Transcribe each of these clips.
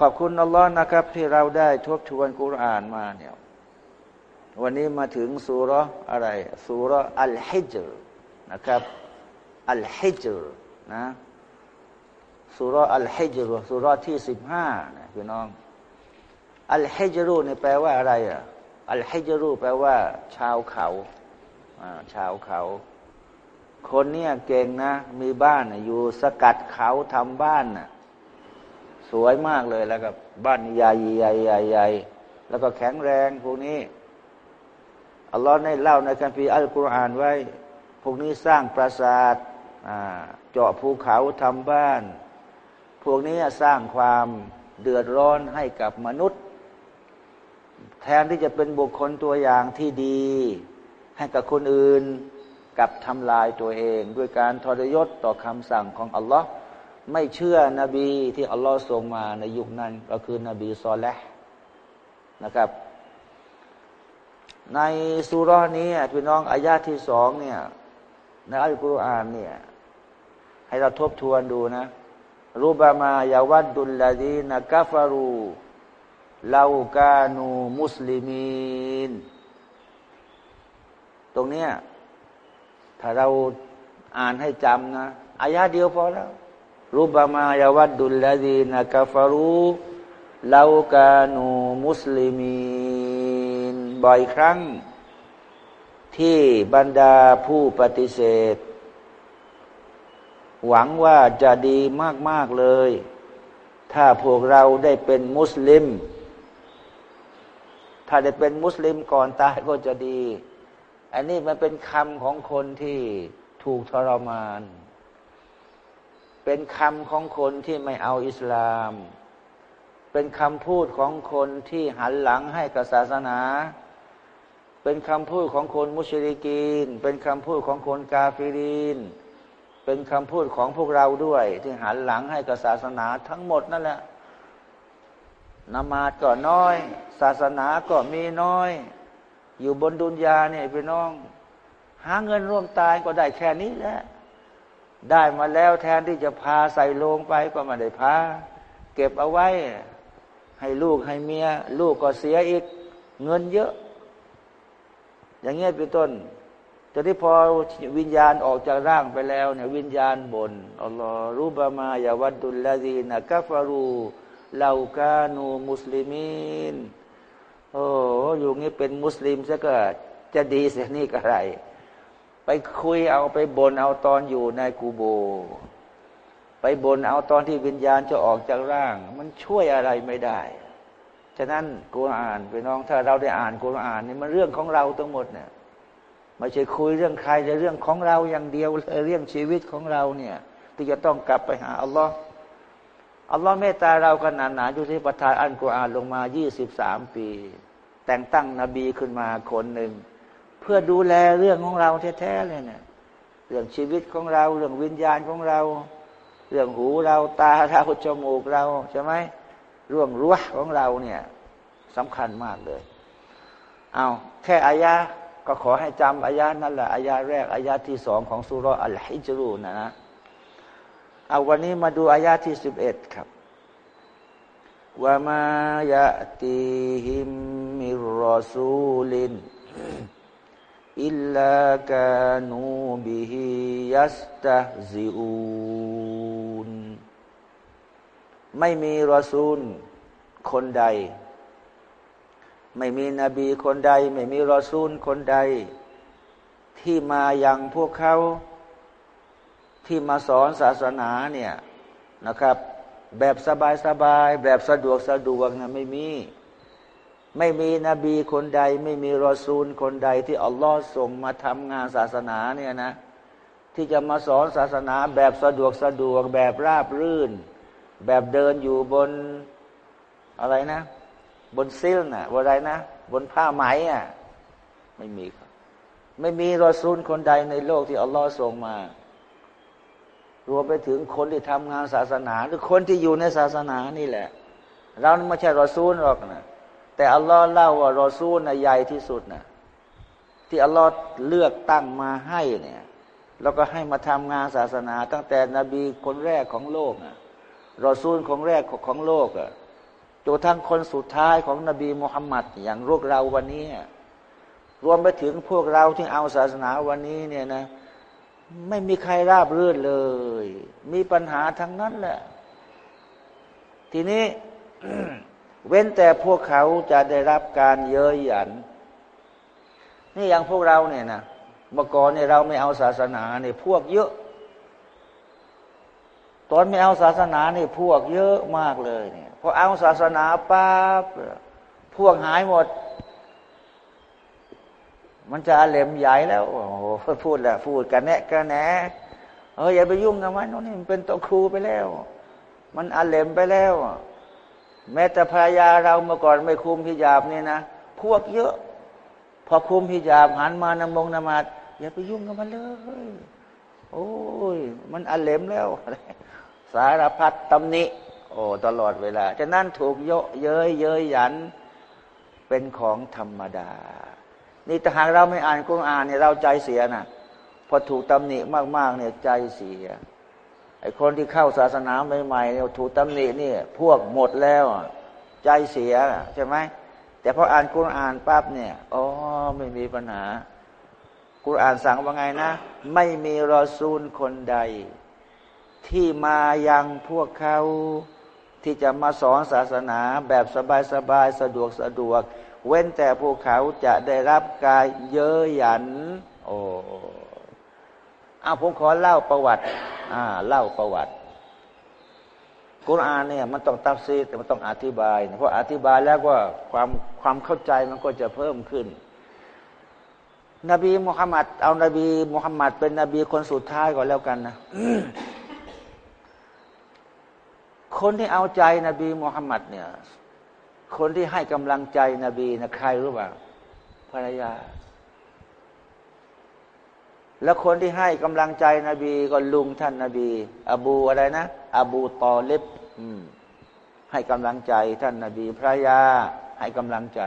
ขอบคุณอัลลอฮ์นะครับ ที่เราได้ทบทวนกุรอานมาเนี่ยวันนี้มาถึงสุรอะไรสุรอัลฮิจรนะครับอัลฮิจรนะสุรอัลฮิจรสุรที่สิบห้านะพี่น้อง อัลฮิจรูนี่แปลว่าอะไรอะอัลฮิจรูแปลว่า ชาวเขาชาวเขา คนเนี่ยเก่งนะ มีบ้านอยู่สกัดเขาทำบ้านน่ะ สวยมากเลยแล้วก็บ้านใหญ่ใหญ่ใหญ่ใหญ่แล้วก็แข็งแรงพวกนี้อัลลอฮ์ได้เล่าในคัมภีร์อัลกุรอานไว้ พวกนี้สร้างปราสาทเจาะภูเขาทำบ้าน พวกนี้สร้างความเดือดร้อนให้กับมนุษย์ แทนที่จะเป็นบุคคลตัวอย่างที่ดี ให้กับคนอื่นกับทำลายตัวเอง ด้วยการทรยศต่อคำสั่งของอัลลอฮ์ ไม่เชื่อนบีที่อัลลอฮ์ส่งมาในยุคนั้นก็คือนบีซอลและนะครับ ในสุรานี้พี่น้องอายาที่สองเนี่ยในอัลกุรอานเนี่ยให้เราทบทวนดูนะรูบามายาวัดดุลลาดีนักฟารูลาวกานูมุสลิมีน ตรงเนี้ยถ้าเราอ่านให้จำนะอายาเดียวพอแล้ว รูบามายาวัดดุลลาดีนักฟารูลาวกานูมุสลิมีนบ่อยครั้ง ที่บรรดาผู้ปฏิเสธ หวังว่าจะดีมาก ๆ เลย ถ้าพวกเราได้เป็นมุสลิม ถ้าได้เป็นมุสลิมก่อนตายก็จะดี อันนี้มันเป็นคำของคนที่ถูกทรมาน เป็นคำของคนที่ไม่เอาอิสลาม เป็นคำพูดของคนที่หันหลังให้กับศาสนา เป็นคำพูดของคนมุชริกีน เป็นคำพูดของคนกาฟิรินเป็นคำพูดของพวกเราด้วย ที่หันหลังให้กับศาสนาทั้งหมดนั่นแหละนมาดก็น้อย ศาสนาก็มีน้อย อยู่บนดุนยาเนี่ยพี่น้อง หาเงินร่วมตายก็ได้แค่นี้แหละ ได้มาแล้วแทนที่จะพาใส่โลงไปก็ไม่ได้พา เก็บเอาไว้ ให้ลูกให้เมีย ลูกก็เสียอีก เงินเยอะ อย่างเงี้ยเป็นต้นจนที่พอวิญญาณออกจากร่างไปแล้วเนี่ยวิญญาณบนอัลลอฮ์รูบามายาวัดดุลลาดีนะกัฟารูเลากานูมุสลิมินโอ้อยู่งี้เป็นมุสลิมซะก็จะดีเสียนี่กะไร ไปคุยเอาไปบนเอาตอนอยู่ในกูโบ ไปบนเอาตอนที่วิญญาณจะออกจากร่าง มันช่วยอะไรไม่ได้ ฉะนั้นกูอ่านไปน้องถ้าเราได้อ่านกูอ่านนี่มันเรื่องของเราทั้งหมดเนี่ยไม่ใช่คุยเรื่องใครแต่เรื่องของเราอย่างเดียวเรื่องชีวิตของเราเนี่ย ที่จะต้องกลับไปหาอัลลอฮ์อัลลอฮ์เมตตาเราขนาดหนาอยู่ที่ประทานอันกุรอานลงมายี่สิบสามปี แต่งตั้งนบีขึ้นมาคนหนึ่ง เพื่อดูแลเรื่องของเราแท้ๆเลยเนี่ยเรื่องชีวิตของเรา เรื่องวิญญาณของเรา เรื่องหูเราตาเราจมูกเราใช่ไหมเรื่องรั้วของเราเนี่ยสำคัญมากเลย เอาแค่อายะก็ขอให้จำอายะนั่นแหละอายะแรกอายะที่สองของสุรอัลฮิจรูนะนะเอาวันนี้มาดูอายะที่สิบเอ็ดครับว่ามายะติฮิมมิรอซูลิน อิลลากานูบิฮิยัสตะซิอูนไม่มีรอซูลคนใด ไม่มีนบีคนใด ไม่มีรอซูลคนใด ที่มาอย่างพวกเขาที่มาสอนศาสนาเนี่ยนะครับ แบบสบายๆแบบสะดวกสะดวกนะไม่มี ไม่มีนบีคนใด ไม่มีรอซูลคนใดที่อัลลอฮ์ส่งมาทำงานศาสนาเนี่ยนะ ที่จะมาสอนศาสนาแบบสะดวกสะดวกแบบราบรื่น แบบเดินอยู่บนอะไรนะ บนซิลนะ่ะบนอะไรนะ บนผ้าไหมอะไม่มีครับ ไม่มีรอซูลคนใดในโลกที่อัลลอฮ์ส่งมารวมไปถึงคนที่ทำงานศาสนา หรือคนที่อยู่ในศาสนานี่แหละ เราไม่ใช่รอซูลหรอกนะ แต่อัลลอฮ์เล่าว่ารอซูลนะใหญ่ที่สุดนะที่อัลลอฮ์เลือกตั้งมาให้เนี่ยแล้วก็ให้มาทำงานศาสนา ตั้งแต่นบีคนแรกของโลกนะรอซูลของแรกของโลกอะจนทั้งคนสุดท้ายของนบีมุฮัมมัดอย่างพวกเราวันนี้ รวมไปถึงพวกเราที่เอาศาสนาวันนี้เนี่ยนะ ไม่มีใครราบรื่นเลย มีปัญหาทั้งนั้นแหละ ทีนี้ เว้นแต่พวกเขาจะได้รับการเย้ยหยัน นี่อย่างพวกเราเนี่ยนะเมื่อก่อนเนี่ยเราไม่เอาศาสนาเนี่ยพวกเยอะ ตอนไม่เอาศาสนาเนี่ยพวกเยอะมากเลยเนี่ยพอเอาศาสนาปั๊บพวกหายหมด มันจะเหลมใหญ่แล้วโอ้โหพูดแหละพูดกันแนะกันแหนเอออย่าไปยุ่งกับมันนี่มันเป็นตัวครูไปแล้ว มันอาเหลมไปแล้ว แม้แต่ภรรยาเราเมื่อก่อนไม่คุมพิจาบเนี่ยนะพวกเยอะ พอคุมพิจาบหันมานำมงนมาดอย่าไปยุ่งกับมันเลย โอ้ย มันอาเลมแล้ว สารพัดตำหนิโอ้ตลอดเวลาฉะนั้นถูกเยอะเย้ยเย้ยหยันเป็นของธรรมดา นี่แต่หากเราไม่อ่านกุรอานเนี่ยเราใจเสียนะพอถูกตำหนิมากๆเนี่ยใจเสีย ไอ้คนที่เข้าศาสนาใหม่ๆเนี่ยถูกตำหนินี่พวกหมดแล้ว ใจเสียใช่ไหมแต่พออ่านกุรอานปั๊บเนี่ยอ๋อไม่มีปัญหากุรอานสั่งว่าไงนะ ไม่มีรอซูลคนใด ที่มายังพวกเขาที่จะมาสอนศาสนาแบบสบายๆสะดวกสะดวก เว้นแต่พวกเขาจะได้รับการเย้ยหยัน โอ้อาผมขอเล่าประวัติ อ่า เล่าประวัติ กุรอานเนี่ยมันต้องตัดซีแต่มันต้องอธิบาย เพราะอธิบายแล้วก็ความความเข้าใจมันก็จะเพิ่มขึ้น นบีมุฮัมมัดเอานบีมุฮัมมัดเป็นนบีคนสุดท้ายก่อนแล้วกันนะคนที่เอาใจนบีมุฮัมมัดเนี่ย คนที่ให้กำลังใจนบีนะใครรู้ป่าภรรยา แล้วคนที่ให้กำลังใจนบีก็ลุงท่านนบี อบูอะไรนะ อบูตอเลบให้กำลังใจท่านนบี พระยาให้กำลังใจ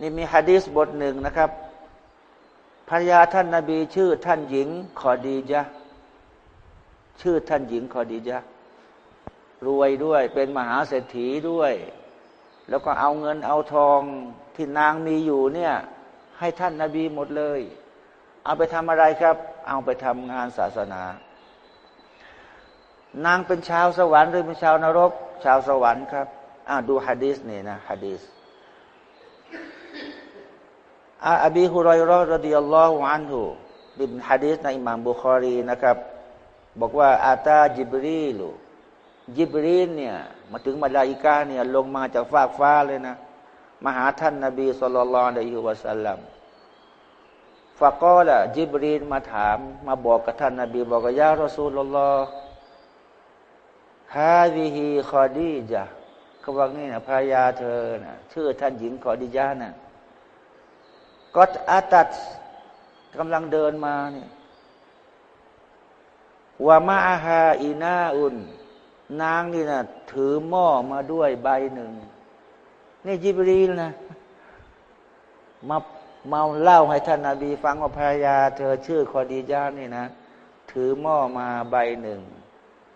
นี่มีฮะดีษบทหนึ่งนะครับภรรยาท่านนบีชื่อท่านหญิงขอดีจ์ชื่อท่านหญิงขอดีจ์รวยด้วย เป็นมหาเศรษฐีด้วย แล้วก็เอาเงินเอาทองที่นางมีอยู่เนี่ย ให้ท่านนาบีหมดเลย เอาไปทำอะไรครับ เอาไปทำงานศาสนา นางเป็นชาวสวรรค์หรือเป็นชาวนรก ชาวสวรรค์ครับอ่าดูฮะดีสนี่นะฮะดีสعن أبي هريرة رضي الله عنهบินฮะดีสในอิหม่ามบุคอรีนะครับ บอกว่าأتى جبريلจิบรีนเนี่ยมาถึงมาลาอิกาเนี่ยลงมาจากฟากฟ้าเลยนะมาหาท่านนาบีصلى الله عليه وسلم فقالจิบรีนมาถาม มาบอกกับท่านนาบีบอกกับيا رسول الله هذه خديجةเขาบอกนี่นะภรรยาเธอนะชื่อท่านหญิงคอดีจานะ่ะก็อาตัดกำลังเดินมาเนี่ยวามาอาฮาอีนาอุนนางนี่นะถือหม้อมาด้วยใบหนึ่งนี่จิบรีนนะมา มาเล่าให้ท่านนาบีฟังว่าภรรยา เธอชื่อคอดีจานี่นะ ถือหม้อมาใบหนึ่ง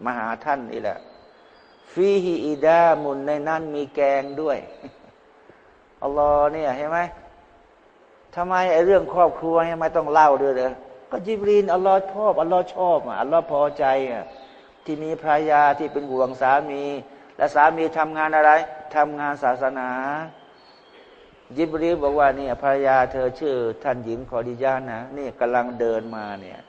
มาหาท่านนี่แหละฟีฮีอีดามุนในนั้นมีแกงด้วยอัลลอฮ์เนี่ยเห็นไหมทำไมไอ้เรื่องครอบครัวเนี่ยไม่ต้องเล่าด้วยเลยก็จิบรีนอัลลอฮ์ชอบอัลลอฮ์ชอบอะอัลลอฮ์พอใจอะที่มีภรรยาที่เป็นห่วงสามี และสามีทำงานอะไรทำงานศาสนา ยิบรีบอกว่าเนี่ยภรรยาเธอชื่อท่านหญิงขอดิยานะนี่กำลังเดินมาเนี่ย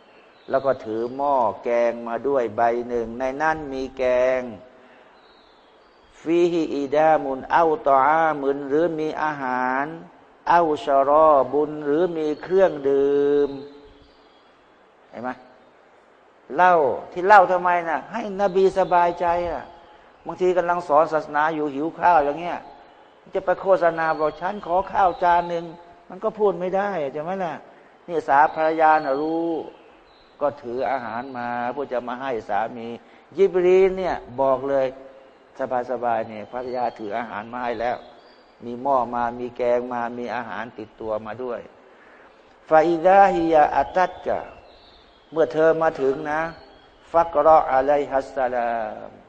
แล้วก็ถือหม้อแกงมาด้วยใบหนึ่ง ในนั้นมีแกงฟีฮีอีดามุนเอาตออามุนหรือมีอาหาร เอาชรอบุญหรือมีเครื่องดื่มเห็นไหมเล่าที่เล่าทำไมนะ่ะ ให้นบีสบายใจอะบางทีกำลังสอนศาสนาอยู่หิวข้าวอย่างเงี้ย จะไปโฆษณาบอกฉันขอข้าวจานหนึ่งมันก็พูดไม่ได้ใช่ไหมล่ะนี่สาภรรยานะรู้ ก็ถืออาหารมาเพื่อจะมาให้สามียิบรีนเนี่ยบอกเลยสบายๆเนี่ยภรรยาถืออาหารมาให้แล้ว มีหม้อมามีแกงมามีอาหารติดตัวมาด้วยฟาอิดาฮิยาอัตัดกะเมื่อเธอมาถึงนะ ฟักรออะไรฮัสสลาม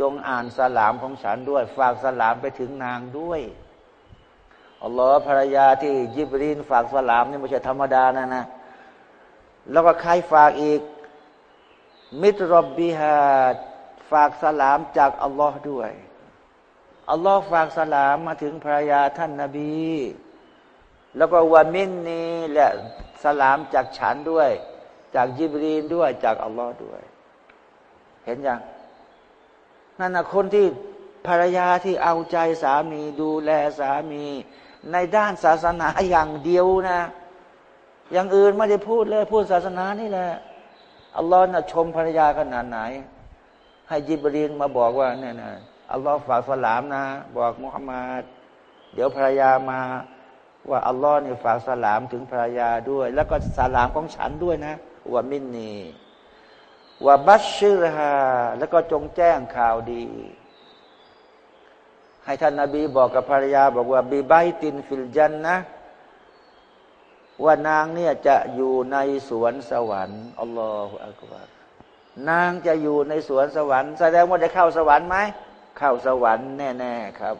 จงอ่านสลามของฉันด้วย ฝากสลามไปถึงนางด้วยอัลลอฮ์ภรรยาที่ยิบรีนฝากสลามนี่ไม่ใช่ธรรมดานะนะ แล้วก็ใครฝากอีก มิตรบบิฮาฝากสลามจากอัลลอฮ์ด้วยอัลลอฮ์ฝากสลามมาถึงภรรยาท่านนาบี แล้วก็วามินนีและสลามจากฉันด้วย จากยิบรีนด้วยจากอัลลอฮ์ด้วย เห็นยัง นั่นนะคนที่ภรรยาที่เอาใจสามีดูแลสามี ในด้านศาสนาอย่างเดียวนะ อย่างอื่นไม่ได้พูดเลย พูดศาสนานี่แหละอัลลอฮ์นะชมภรรยาขนาดไหน ให้ยิบรีนมาบอกว่าเนี่ยนะอัลลอฮ์ฝากสลามนะ บอกมุฮัมมัดเดี๋ยวภรรยามา ว่าอัลลอฮ์เนี่ยฝากสลามถึงภรรยาด้วย แล้วก็สลามของฉันด้วยนะومني وبشرهاแล้วก็จงแจ้งข่าวดี ให้ท่านนาบีบอกกับภรรยาบอกว่าببيت في الجنةว่านางเนี่ยจะอยู่ในสวนสวรรค์الله أكبرนางจะอยู่ในสวนสวรรค์ แสดงว่าจะเข้าสวรรค์ไหมเข้าสวรรค์แน่ ๆ ครับ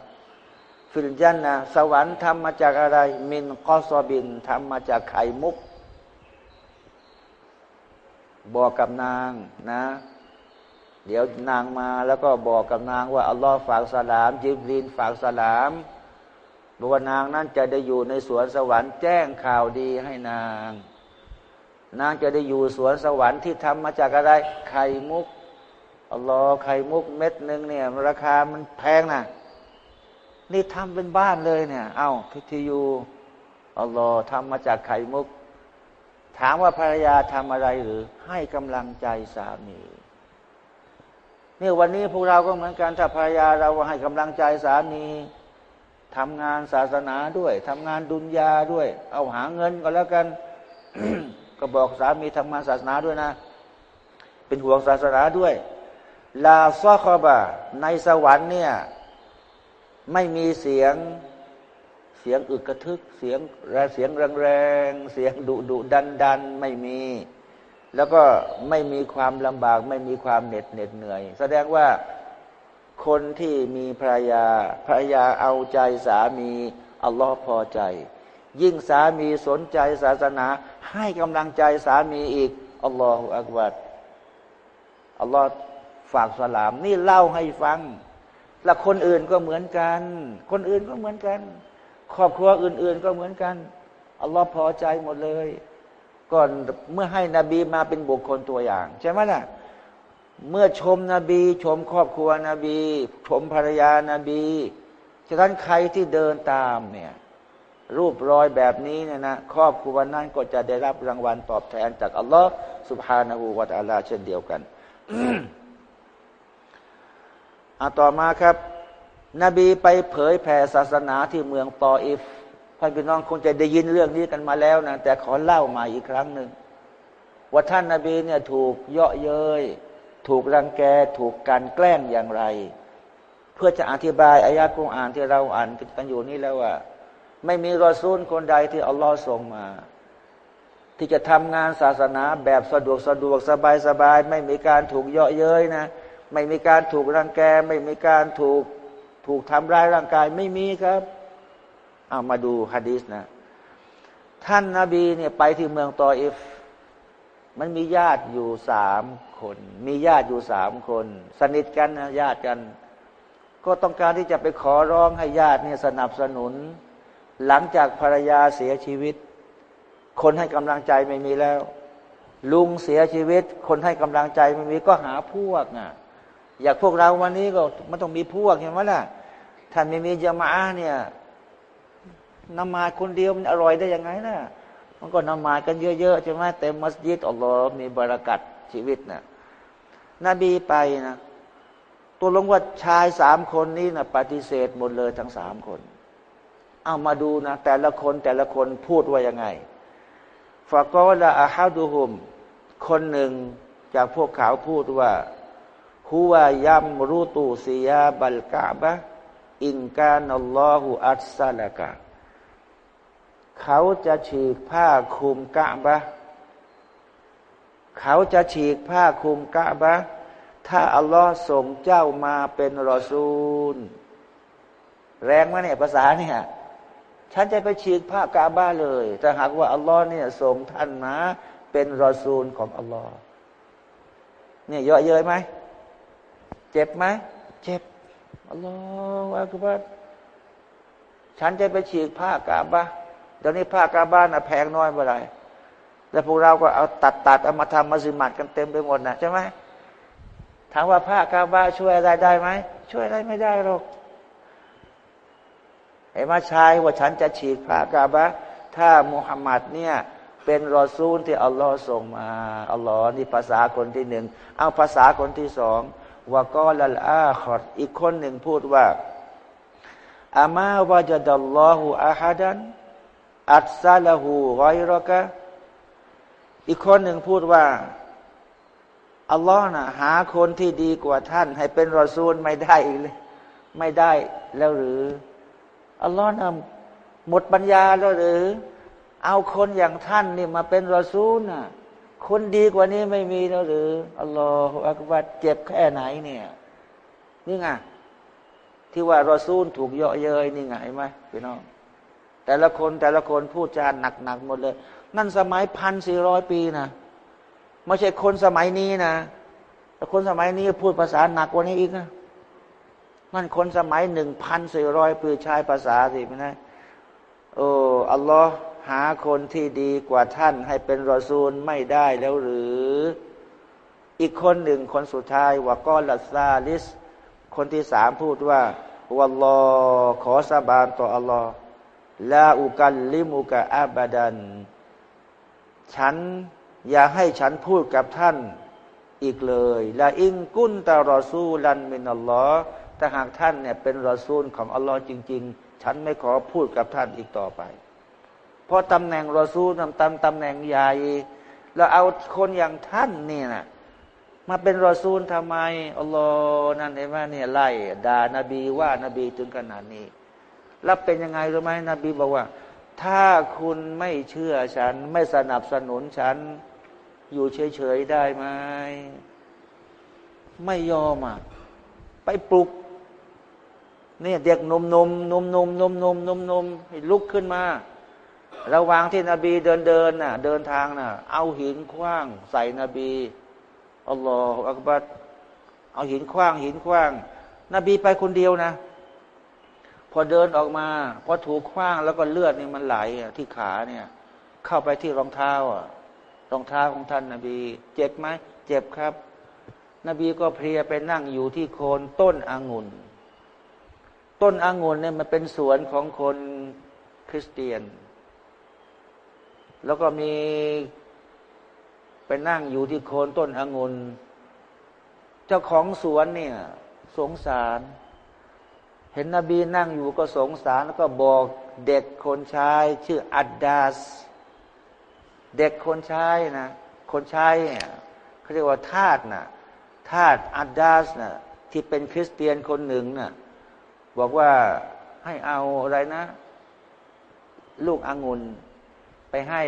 في الجنةสวรรค์ทำมาจากอะไร มินกอซอบินทำมาจากไข่มุก บอกกับนางนะ เดี๋ยวนางมาแล้วก็บอกกับนางว่าอัลลอฮ์ฝากสลาม จิบรีนฝากสลามบอกว่านางนั้นจะได้อยู่ในสวนสวรรค์แจ้งข่าวดีให้นาง นางจะได้อยู่สวนสวรรค์ที่ทำมาจากอะไรไข่มุกอัลลอฮ์ไข่มุกเม็ดหนึ่งเนี่ยราคามันแพงนะนี่ทำเป็นบ้านเลยเนี่ย เอา้าพิทยูอัลลอฮ์ทำมาจากไข่มุก ถามว่าภรรยาทำอะไรหรือ ให้กำลังใจสามีเนี่ยวันนี้พวกเราก็เหมือนกันถ้าภรรยาเราให้กำลังใจสามีทำงานศาสนาด้วยทำงานดุนยาด้วย เอาหาเงินก็แล้วกัน ก็บอกสามีทำงานศาสนาด้วยนะ เป็นห่วงศาสนาด้วย ลาซอคอบะในสวรรค์เนี่ย ไม่มีเสียง สียงอึกกระทึกเสียงเสียงแรงๆเสียงดุดุดันดันไม่มี แล้วก็ไม่มีความลำบาก ไม่มีความเหน็ดเหน็ดเหนื่อย แสดงว่าคนที่มีภรรยาภรรยาเอาใจสามีอัลลอฮ์พอใจ ยิ่งสามีสนใจศาสนา ให้กำลังใจสามีอีกอัลลอฮฺอักบัดอัลลอฮ์ฝากสลาม นี่เล่าให้ฟัง และคนอื่นก็เหมือนกัน คนอื่นก็เหมือนกัน ครอบครัวอื่น ๆ ก็เหมือนกันอัลลอฮ์พอใจหมดเลย ก่อนเมื่อให้นบีมาเป็นบุคคลตัวอย่าง ใช่ไหมล่ะ เมื่อชมนบี ชมครอบครัวนบี ชมภรรยานบีฉะนั้นใครที่เดินตามเนี่ยรูปรอยแบบนี้เนี่ยนะครอบครัวนั้นก็จะได้รับรางวัลตอบแทนจากอัลลอฮ์สุบฮานาหูวาตาลาเช่นเดียวกันอาต่อมาครับ นบีไปเผยแผ่ศาสนาที่เมืองตออิฟท่านพี่น้องคงจะได้ยินเรื่องนี้กันมาแล้วนะแต่ขอเล่ามาอีกครั้งหนึ่งว่าท่านนาบีเนี่ยถูกเยาะเย้ยถูกรังแกถูกการแกล้งอย่างไร เพื่อจะอธิบายอายะกุรอานที่เราอ่านกันอยู่นี่แล้วว่า ไม่มีรอซูลคนใดที่อัลลอฮ์ส่งมา ที่จะทำงานศาสนาแบบสะดวกสะดวกสบายสบายไม่มีการถูกเยาะเย้ยนะ ไม่มีการถูกรังแก ไม่มีการถูก ถูกทำร้ายร่างกายไม่มีครับเอามาดูฮะดีษนะ ท่านนาบีเนี่ยไปที่เมืองตออิฟ มันมีญาติอยู่สามคน มีญาติอยู่สามคน สนิทกันนะญาติกัน ก็ต้องการที่จะไปขอร้องให้ญาติเนี่ยสนับสนุน หลังจากภรรยาเสียชีวิต คนให้กำลังใจไม่มีแล้ว ลุงเสียชีวิต คนให้กำลังใจไม่มีก็หาพวกอะ อยากพวกเราวันนี้ก็มันต้องมีพวกเห็นไหมล่ะ ท่านไม่มีจามาเนี่ยนมาคนเดียวมันอร่อยได้ยังไงนะมันก็นมากันเยอะๆใช่ไหมเต็มมัสยิดอัลลอฮ์มีบารักัดชีวิตนะนบีไปนะตัวลงว่าชายสามคนนี้นะปฏิเสธหมดเลยทั้งสามคน เอามาดูนะ แต่ละคนแต่ละคนพูดว่ายังไงฟากอละอาฮาดูฮุม คนหนึ่งจากพวกเขาพูดว่าฮุวายัมรูตูซียาบัลกาบะ อินกานัลลอฮุอัสซาลกะ เขาจะฉีกผ้าคลุมกะบะ เขาจะฉีกผ้าคลุมกะบะ ถ้าอัลลอฮ์ส่งเจ้ามาเป็นรอซูล แรงไหมเนี่ยภาษาเนี่ย ฉันจะไปฉีกผ้ากาบ้าเลยถ้าหากว่าอัลลอฮ์เนี่ยส่งท่านมาเป็นรอซูลของอัลลอฮ์เนี่ยเยอะเย้ยไหม เจ็บไหม เจ็บ อัลลอฮ์อักบัรฉันจะไปฉีกผ้ากาบ้าตอนนี้ผ้ากาบ้าน่ะแพงน้อยเมื่อไรแล้วพวกเราก็เอาตัดตัดเอามาทำมาสิมัดกันเต็มไปหมดนะใช่ไหมถามว่าผ้ากาบ้าช่วยอะไรได้ไหมช่วยอะไรไม่ได้หรอกไอ้มาชายว่าฉันจะฉีกผ้ากาบะถ้ามุฮัมมัดเนี่ยเป็นรอซูลที่อัลลอฮ์ส่งมาอัลลอฮ์นี่ภาษาคนที่หนึ่งเอาภาษาคนที่สอง ว่าก็ละอาขอดอีกคนหนึ่งพูดว่าอามาวาจดัลลอฮุอาฮัดัน อัตซาลหูไกรกะอีกคนหนึ่งพูดว่าอัลลอฮ์นะหาคนที่ดีกว่าท่าน ให้เป็นรอซูลไม่ได้อีกเลยไม่ได้แล้วหรืออัลลอฮ์นะหมดปัญญาแล้วหรือ เอาคนอย่างท่านนี่มาเป็นรอซูลน่ะ คนดีกว่านี้ไม่มีแล้วหรืออัลลอฮฺอักบัดเจ็บแค่ไหนเนี่ยนี่ไงที่ว่ารอซูลถูกเยาะเย้ยนี่ไงไหมพี่น้อง แต่ละคนแต่ละคนพูดจาหนักๆหมดเลย นั่นสมัยพันสี่ร้อยปีนะไม่ใช่คนสมัยนี้นะแต่คนสมัยนี้พูดภาษาหนักกว่านี้อีกนะนั่นคนสมัยหนึ่งพันสี่ร้อยปีใช้ภาษาสิไม่ได้โอ้อัลลอฮ์ หาคนที่ดีกว่าท่านให้เป็นรอซูลไม่ได้แล้วหรือ อีกคนหนึ่งคนสุดท้ายว่าก้อนลัซาลิส คนที่สามพูดว่าวัลลอขอสาบานต่ออัลลอฮ์ลาอุกัลลิมุกะอาบดัน ฉันอย่าให้ฉันพูดกับท่านอีกเลยละอิงกุนตารอซูลันมินัลลอฮ์ถ้าหากท่านเนี่ยเป็นรอซูลของอัลลอฮ์จริง ๆ ฉันไม่ขอพูดกับท่านอีกต่อไป เพราะตำแหน่งรอซูลนำตำตำแหน่งใหญ่ แล้วเอาคนอย่างท่านนี่นะมาเป็นรอซูลทำไมอัลลอฮ์นั่นเห็นไหมเนี่ยไล่ด่านบีว่านาบีถึงขนาดนี้ แล้วเป็นยังไงรู้ไหมนบีบอกว่า ถ้าคุณไม่เชื่อฉัน ไม่สนับสนุนฉัน อยู่เฉยๆได้ไหมไม่ยอมอะไปปลุกเนี่ยเด็กนมนมนมนมนมนมนมนมให้ลุกขึ้นมา ระหว่างที่นบีเดินเดินน่ะ เดินทางน่ะ เอาหินคว้าง ใส่นบีอัลลอฮฺอักบัดเอาหินคว้าง หินคว้าง นบีไปคนเดียวนะ พอเดินออกมา พอถูกคว้างแล้วก็เลือดนี่มันไหลที่ขาเนี่ย เข้าไปที่รองเท้าอะรองเท้าของท่านนาบี เจ็บไหมเจ็บครับ นบีก็เพลียไปนั่งอยู่ที่โคนต้นองุ่น ต้นองุ่นเนี่ยมันเป็นสวนของคนคริสเตียน แล้วก็มีไปนั่งอยู่ที่โคนต้นองุ่นเจ้าของสวนเนี่ย สงสาร เห็นนบีนั่งอยู่ก็สงสาร แล้วก็บอกเด็กคนชาย ชื่ออัดดาส เด็กคนชายนะคนชายเนี่ยเขาเรียกว่าทาสนะทาสอัดดาสนะที่เป็นคริสเตียนคนหนึ่งนะ่ะบอกว่าให้เอาอะไรนะ ลูกองุ่น ให้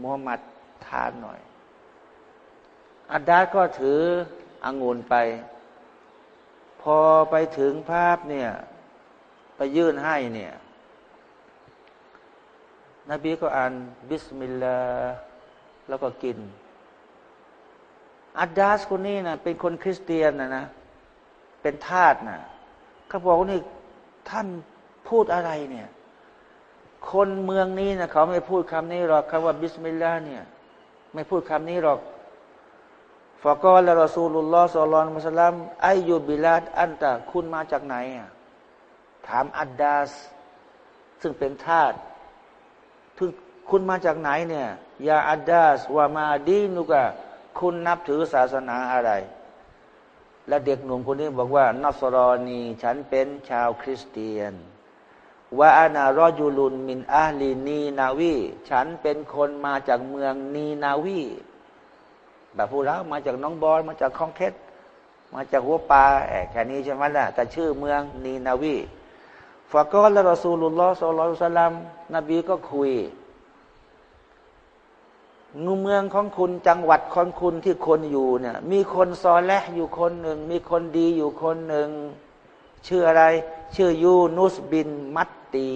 มูฮัมหมัดทานหน่อย อัดดาก็ถือองุ่นไป พอไปถึงภาพเนี่ย ไปยื่นให้เนี่ย นบีก็อ่านبسم اللهแล้วก็กิน อัดดาสคนนี้นะเป็นคนคริสเตียนนะนะ เป็นทาสนะเขาบอกว่านี่ท่านพูดอะไรเนี่ย คนเมืองนี้นะเขาไม่พูดคำนี้หรอกคำว่าبسم اللهเนี่ย ไม่พูดคำนี้หรอกฟะกอละรอซูลุลลอฮ์สุลลัลมุสลัมไอยูบิลาดอันตะคุณมาจากไหนอะถามอัดดาส ซึ่งเป็นทาสถึงคุณมาจากไหนเนี่ยยาอัดดาสวามาดีนุกะคุณนับถือศาสนาอะไร และเด็กหนุ่มคนนี้บอกว่านัสรอนี ฉันเป็นชาวคริสเตียน ว่าอานารอจูลุนมินอาลีนีนาวีฉันเป็นคนมาจากเมืองนีนาวีแบบผู้เรามาจากน้องบอลมาจากคองเคสมาจากหัวปลาแค่นี้ใช่ไหมล่ะแต่ชื่อเมืองนีนาวีฝากอนและรอซูลุลลอฮ์สุลลัลลัมนบีก็คุยงูเมืองของคุณจังหวัดของคุณที่คนอยู่เนี่ย มีคนซอแลอยู่คนหนึ่ง มีคนดีอยู่คนหนึ่ง ชื่ออะไร ชื่อยูนุสบินมัตตี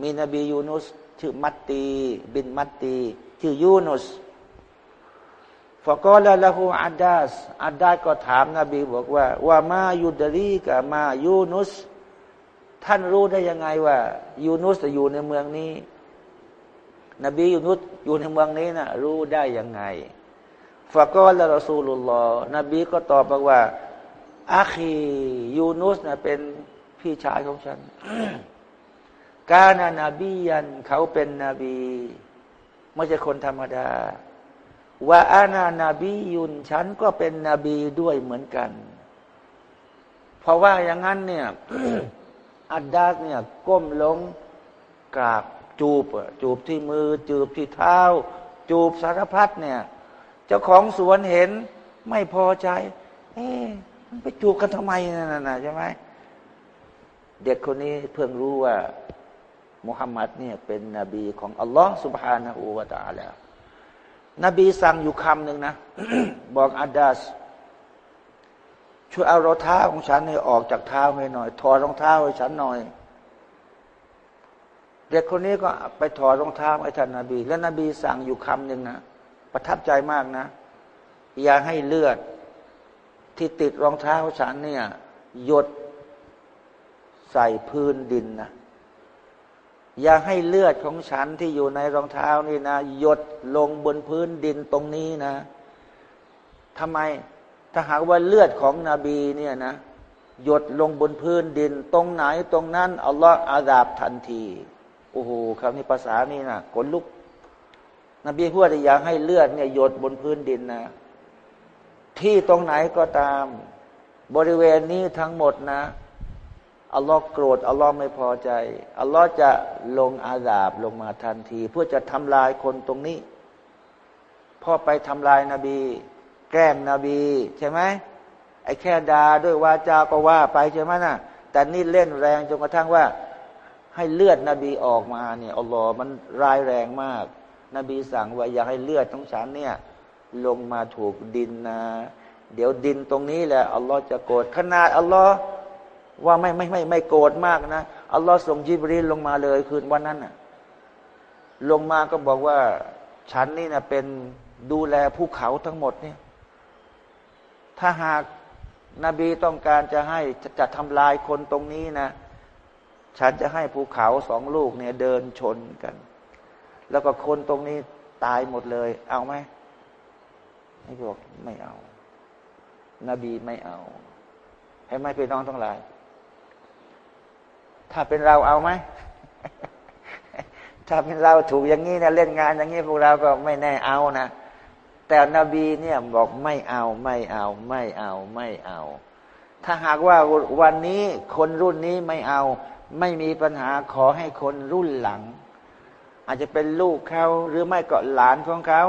มีนบียูนุสชื่อมัตตี บินมัตตี ชื่อยูนุสฟะกอลละหูอัดดาสอัดดาสก็ถามนบีบอกว่าว่ามายูดรีกับมายูนุส ท่านรู้ได้ยังไงว่า ยูนุสจะอยู่ในเมืองนี้ นบียูนุสอยู่ในเมืองนี้นะรู้ได้ยังไงฟะกอลละรอซูลุลลอฮ์นบีก็ตอบบอกว่า อาคียูนุสนะเป็นพี่ชายของฉัน กานานาบียันเขาเป็นนบีไม่ใช่คนธรรมดาว่าอานานาบียุนฉันก็เป็นนบีด้วยเหมือนกัน เพราะว่าอย่างนั้นเนี่ยอัดดาสเนี่ยก้มลงกราบจูบจูบที่มือ จูบที่เท้า จูบสารพัดเนี่ย เจ้าของสวนเห็นไม่พอใจ เอ๊ ไปจูบกันทำไมนั่นะใช่ไหมเด็กคนนี้เพิ่งรู้ว่ามุฮัมมัดเนี่ยเป็นนบีของอัลลอฮ์สุบฮานาอูวาตาแล้วนบีสั่งอยู่คำหนึ่งนะ บอกอาดัสช่วยเอารองเท้าของฉันเนี่ยออกจากเท้าให้หน่อย ถอดรองเท้าให้ฉันหน่อย เด็กคนนี้ก็ไปถอดรองเท้าให้ท่านนาบี แล้วนบีสั่งอยู่คำหนึ่งนะประทับใจมากนะ อย่าให้เลือด ที่ติดรองเท้าฉันเนี่ยหยดใส่พื้นดินนะอย่าให้เลือดของฉันที่อยู่ในรองเท้านี่นะหยดลงบนพื้นดินตรงนี้นะทำไมถ้าหากว่าเลือดของนบีเนี่ยนะหยดลงบนพื้นดิน ตรงไหนตรงนั้นอัลลอฮฺอาดาบทันทีโอ้โหคำนี้ภาษานี่นะขนลุก นบีพูดอยากให้เลือดเนี่ยหยดบนพื้นดินนะ ที่ตรงไหนก็ตาม บริเวณนี้ทั้งหมดนะอัลลอฮ์โกรธอัลลอฮ์ไม่พอใจอัลลอฮ์จะลงอาดาบลงมาทันที เพื่อจะทำลายคนตรงนี้พ่อไปทำลายนาบี แกล้งนบี ใช่ไหมไอ้แค่ดาด้วยวาจาก็ว่าไปใช่ไหมนะ่ะ แต่นี่เล่นแรงจนกระทั่งว่า ให้เลือดนบีออกมาเนี่ยอัลลอฮ์มันร้ายแรงมาก นบีสั่งว่าอย่าให้เลือดของฉันเนี่ย ลงมาถูกดินนะ เดี๋ยวดินตรงนี้แหละอัลลอฮ์จะโกรธขนาดอัลลอฮ์ว่าไม่ไม่ไม่ไม่โกรธมากนะอัลลอฮ์ส่งจิบรีลลงมาเลยคืนวันนั้นน่ะลงมาก็บอกว่า ฉันนี่นะเป็นดูแลภูเขาทั้งหมดเนี่ย ถ้าหากนบีต้องการจะให้จะจะทำลายคนตรงนี้นะ ฉันจะให้ภูเขาสองลูกเนี่ยเดินชนกัน แล้วก็คนตรงนี้ตายหมดเลย เอาไหม ไม่บอกไม่เอา นบีไม่เอาให้ไม่ไปน้องทั้งหลาย ถ้าเป็นเราเอาไหมถ้าเป็นเราถูกอย่างนี้นะเล่นงานอย่างนี้พวกเราก็ไม่แน่เอานะแต่นบีเนี่ยบอกไม่เอาไม่เอาไม่เอาไม่เอา ถ้าหากว่าวันนี้คนรุ่นนี้ไม่เอา ไม่มีปัญหาขอให้คนรุ่นหลัง อาจจะเป็นลูกเขาหรือไม่ก็หลานของเขา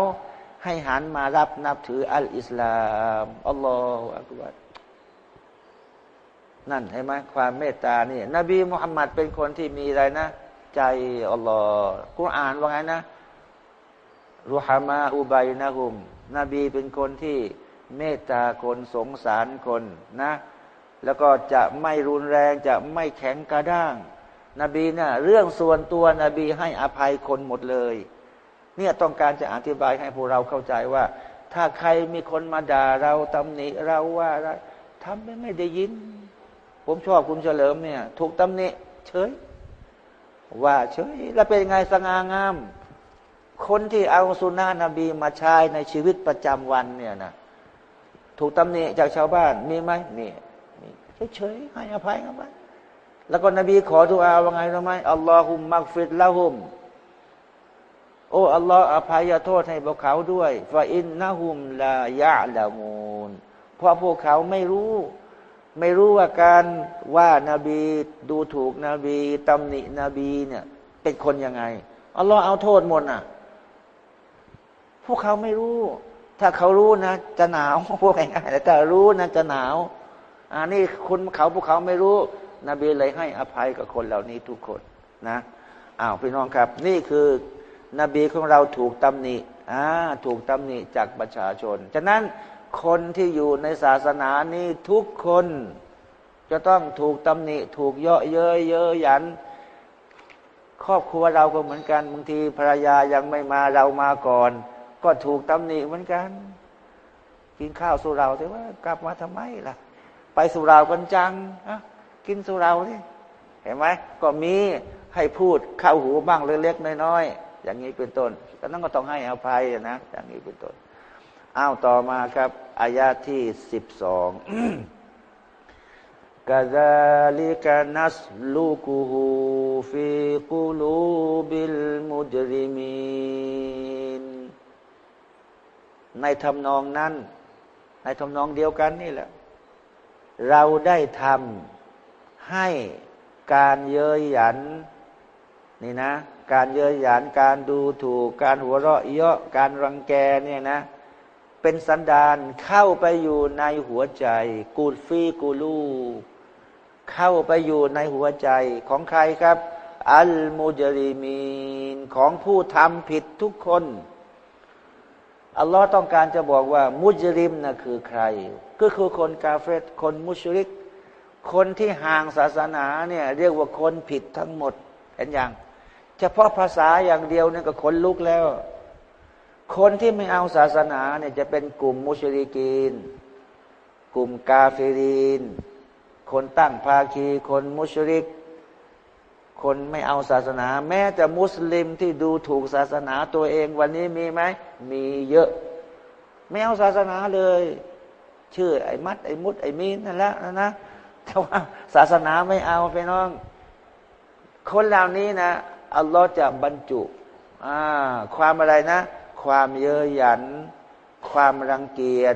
ให้หันมารับนับถืออัลอิสลามอัลลอฮฺอักบัรนั่นเห็นไหมความเมตตานี่นบีมุฮัมมัดเป็นคนที่มีอะไรนะ ใจอัลลอฮ์กุรอานว่าไงนะรุฮามาอุบัยนะฮุม นบีเป็นคนที่เมตตาคนสงสารคนนะ แล้วก็จะไม่รุนแรงจะไม่แข็งกระด้าง นบีนะ่ยเรื่องส่วนตัวนบีให้อภัยคนหมดเลย เนี่ยต้องการจะอธิบายให้พวกเราเข้าใจว่า ถ้าใครมีคนมาด่าเราตำหนิเราว่าทำไม่ไม่ได้ยิน ผมชอบคุณเฉลิมเนี่ย ถูกตำหนิเฉย ว่าเฉย แล้วเป็นไงสง่างาม คนที่เอาสุนานะบีมาใช้ในชีวิตประจำวันเนี่ยนะถูกตำหนิจากชาวบ้านมีไหมมีเฉยๆให้อภัยกันไปแล้วก็นบีขอทุอาว่าไงรู้ไหมอัลลอฮุมมักฟิดละหุม โอ้อัลลอฮ์อภัยโทษให้พวกเขาด้วยฟาอินนะหุมลายะละมูนเพราะพวกเขาไม่รู้ ไม่รู้ว่าการว่านาบีดูถูกนบีตำหนินบีเนี่ยเป็นคนยังไงอัลลอฮ์เอาโทษหมดอะ พวกเขาไม่รู้ ถ้าเขารู้นะ จะหนาวพวกง่ายๆแต่ถ้ารู้นะจะหนาวอันนี้คุณเขาพวกเขาไม่รู้ นบีเลยให้อภัยกับคนเหล่านี้ทุกคนนะอ้าวพี่น้องครับ นี่คือ นบีของเราถูกตำหนิอ่าถูกตำหนิจากประชาชน ฉะนั้นคนที่อยู่ในศาสนานี้ทุกคน จะต้องถูกตำหนิ ถูกเยาะเย้ยเย้ยหยัน ครอบครัวเราก็เหมือนกันบางทีภรรยายังไม่มาเรามาก่อน ก็ถูกตำหนิเหมือนกัน กินข้าวสุราแต่ว่ากลับมาทำไมล่ะ ไปสุรากันจังอะกินสุราที่เห็นไหมก็มีให้พูดเข้าหูบ้างเล็กๆน้อยๆ อย่างนี้เป็นต้นก็ต้องก็ต้องให้อภัยนะอย่างนี้เป็นต้นอ้าวต่อมาครับอายาที่สิบสองกาซาลิกานัสลูกูฮูฟิกุลูบิลมุจริมีนในทำนองนั้น ในทำนองเดียวกันนี่แหละ เราได้ทำให้การเย้ยหยัน นี่นะการเย้ยหยันการดูถูก การหัวเราะเยาะการรังแกเนี่ยนะ เป็นสันดานเข้าไปอยู่ในหัวใจ กูดฟีกูลูเข้าไปอยู่ในหัวใจของใครครับ อัลมุจริมีนของผู้ทำผิดทุกคน อัลลอฮ์ต้องการจะบอกว่า มุจริมนะ่ะคือใคร ก็คือคนกาเฟตคนมุชริก คนที่ห่างศาสนาเนี่ยเรียกว่าคนผิดทั้งหมด เห็นอย่าง เฉพาะภาษาอย่างเดียวนี่ก็คนลุกแล้ว คนที่ไม่เอาศาสนาเนี่ยจะเป็นกลุ่มมุชริกีน กลุ่มกาเฟรีน คนตั้งภาคี คนมุชริก คนไม่เอาศาสนา แม้แต่มุสลิมที่ดูถูกศาสนาตัวเองวันนี้มีไหม มีเยอะ ไม่เอาศาสนาเลย ชื่อไอ้มัดไอ้มุดไอ้มีนนั่นแหละนะนะแต่ว่าศาสนาไม่เอาไปน้อง คนเหล่านี้นะ อัลลอฮ์จะบรรจุความอะไรนะ ความเย้ยหยัน ความรังเกียจ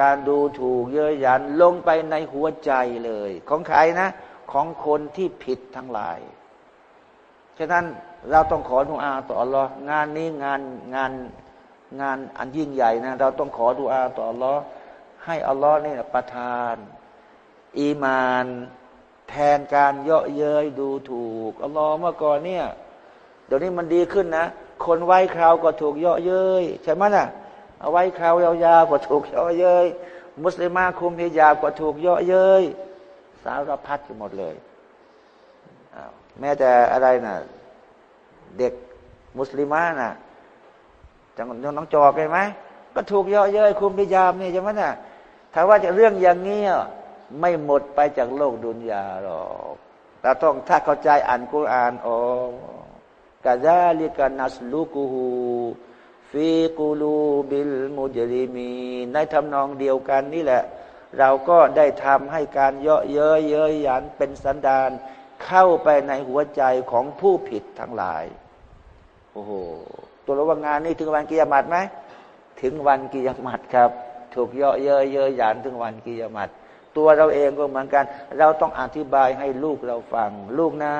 การดูถูกเย้ยหยันลงไปในหัวใจเลย ของใครนะ ของคนที่ผิดทั้งหลายฉะนั้นเราต้องขอดุอาต่ออัลลอฮ์งานนี้งานงานงานอันยิ่งใหญ่นะเราต้องขอดุอาต่ออัลลอฮ์ให้อัลลอฮ์นี่ประทาน อีมาน แทนการเยาะเย้ยดูถูกอัลลอฮ์เมื่อก่อนเนี่ยเดี๋ยวนี้มันดีขึ้นนะ คนไว้คราวก็ถูกเยาะเย้ยใช่ไหมล่ะเอาไว้คราวยาวๆก็ถูกเยาะเย้ยมุสลิมาคุมพิยาก็ถูกเยาะเย้ยสารพัดกันหมดเลยแม้แต่อะไรนะ่ะ เด็กมุสลิมานะ่ะจังน้องจอกเห็นไหมก็ถูกเยาะเย้ยคุมพิยามนี่ใช่ไหมน่ะถ้าว่าจะเรื่องอย่างนี้ ไม่หมดไปจากโลกดุนยาหรอกเราต้องถ้าเข้าใจอ่านกุรอานอ๋อกาซาลิกานัสลูกูฮูฟีกูลูบิลมุจริมีในทำนองเดียวกันนี่แหละ เราก็ได้ทำให้การเยาะเย้ยเย้ยหยันเป็นสันดานเข้าไปในหัวใจของผู้ผิดทั้งหลาย โอ้โห ตัวระวังงานนี่ถึงวันกิยามัดไหม ถึงวันกิยามัดครับ ถูกเยาะเย้ยเย้ยหยันถึงวันกิยามัด ตัวเราเองก็เหมือนกัน เราต้องอธิบายให้ลูกเราฟัง ลูกนะ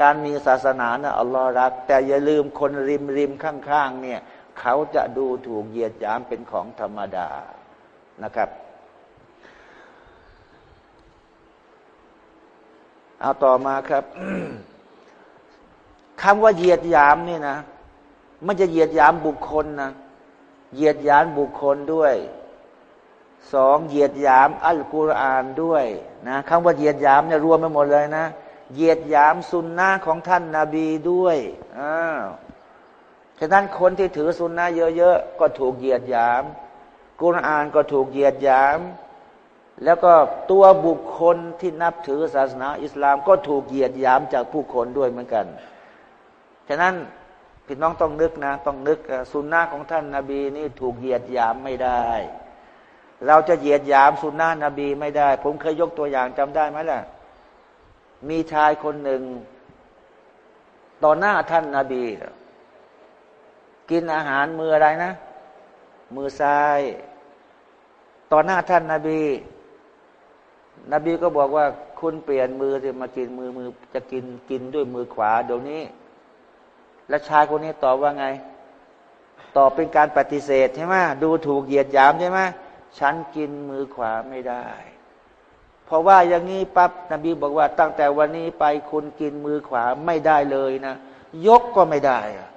การมีศาสนานะอัลลอฮ์รัก แต่อย่าลืมคนริมริมข้างๆเนี่ยเขาจะดูถูกเหยียดหยามเป็นของธรรมดานะครับ เอาต่อมาครับคำว่าเหยียดหยามนี่นะมันจะเหยียดหยามบุคคลนะเหยียดหยามบุคคลด้วย สองเหยียดหยามอัลกุรอานด้วยนะคำว่าเหยียดหยามเนี่ยรวมไปหมดเลยนะเหยียดหยามสุนนะของท่านนาบีด้วยอ้าวฉะนั้นคนที่ถือสุนนะเยอะๆก็ถูกเหยียดหยาม กุรอานก็ถูกเหยียดหยาม แล้วก็ตัวบุคคลที่นับถือศาสนาอิสลามก็ถูกเหยียดหยามจากผู้คนด้วยเหมือนกัน ฉะนั้นพี่น้องต้องนึกนะ ต้องนึกสุนนะของท่านนาบีนี่ถูกเหยียดหยามไม่ได้ เราจะเหยียดหยามสุนนะนบีไม่ได้ ผมเคยยกตัวอย่างจำได้ไหมล่ะ มีชายคนหนึ่ง ต่อหน้าท่านนาบี กินอาหารมืออะไรนะ มือซ้าย ต่อหน้าท่านนาบี นบีก็บอกว่าคุณเปลี่ยนมือจะมากินมือมือจะกินกินด้วยมือขวาเดี๋ยวนี้ และชายคนนี้ตอบว่าไง ตอบเป็นการปฏิเสธใช่ไหมดูถูกเหยียดหยามใช่ไหม ฉันกินมือขวาไม่ได้เพอว่าอย่างนี้ปั๊บนบีบอกว่าตั้งแต่วันนี้ไปคุณกินมือขวาไม่ได้เลยนะ ยกก็ไม่ได้อะ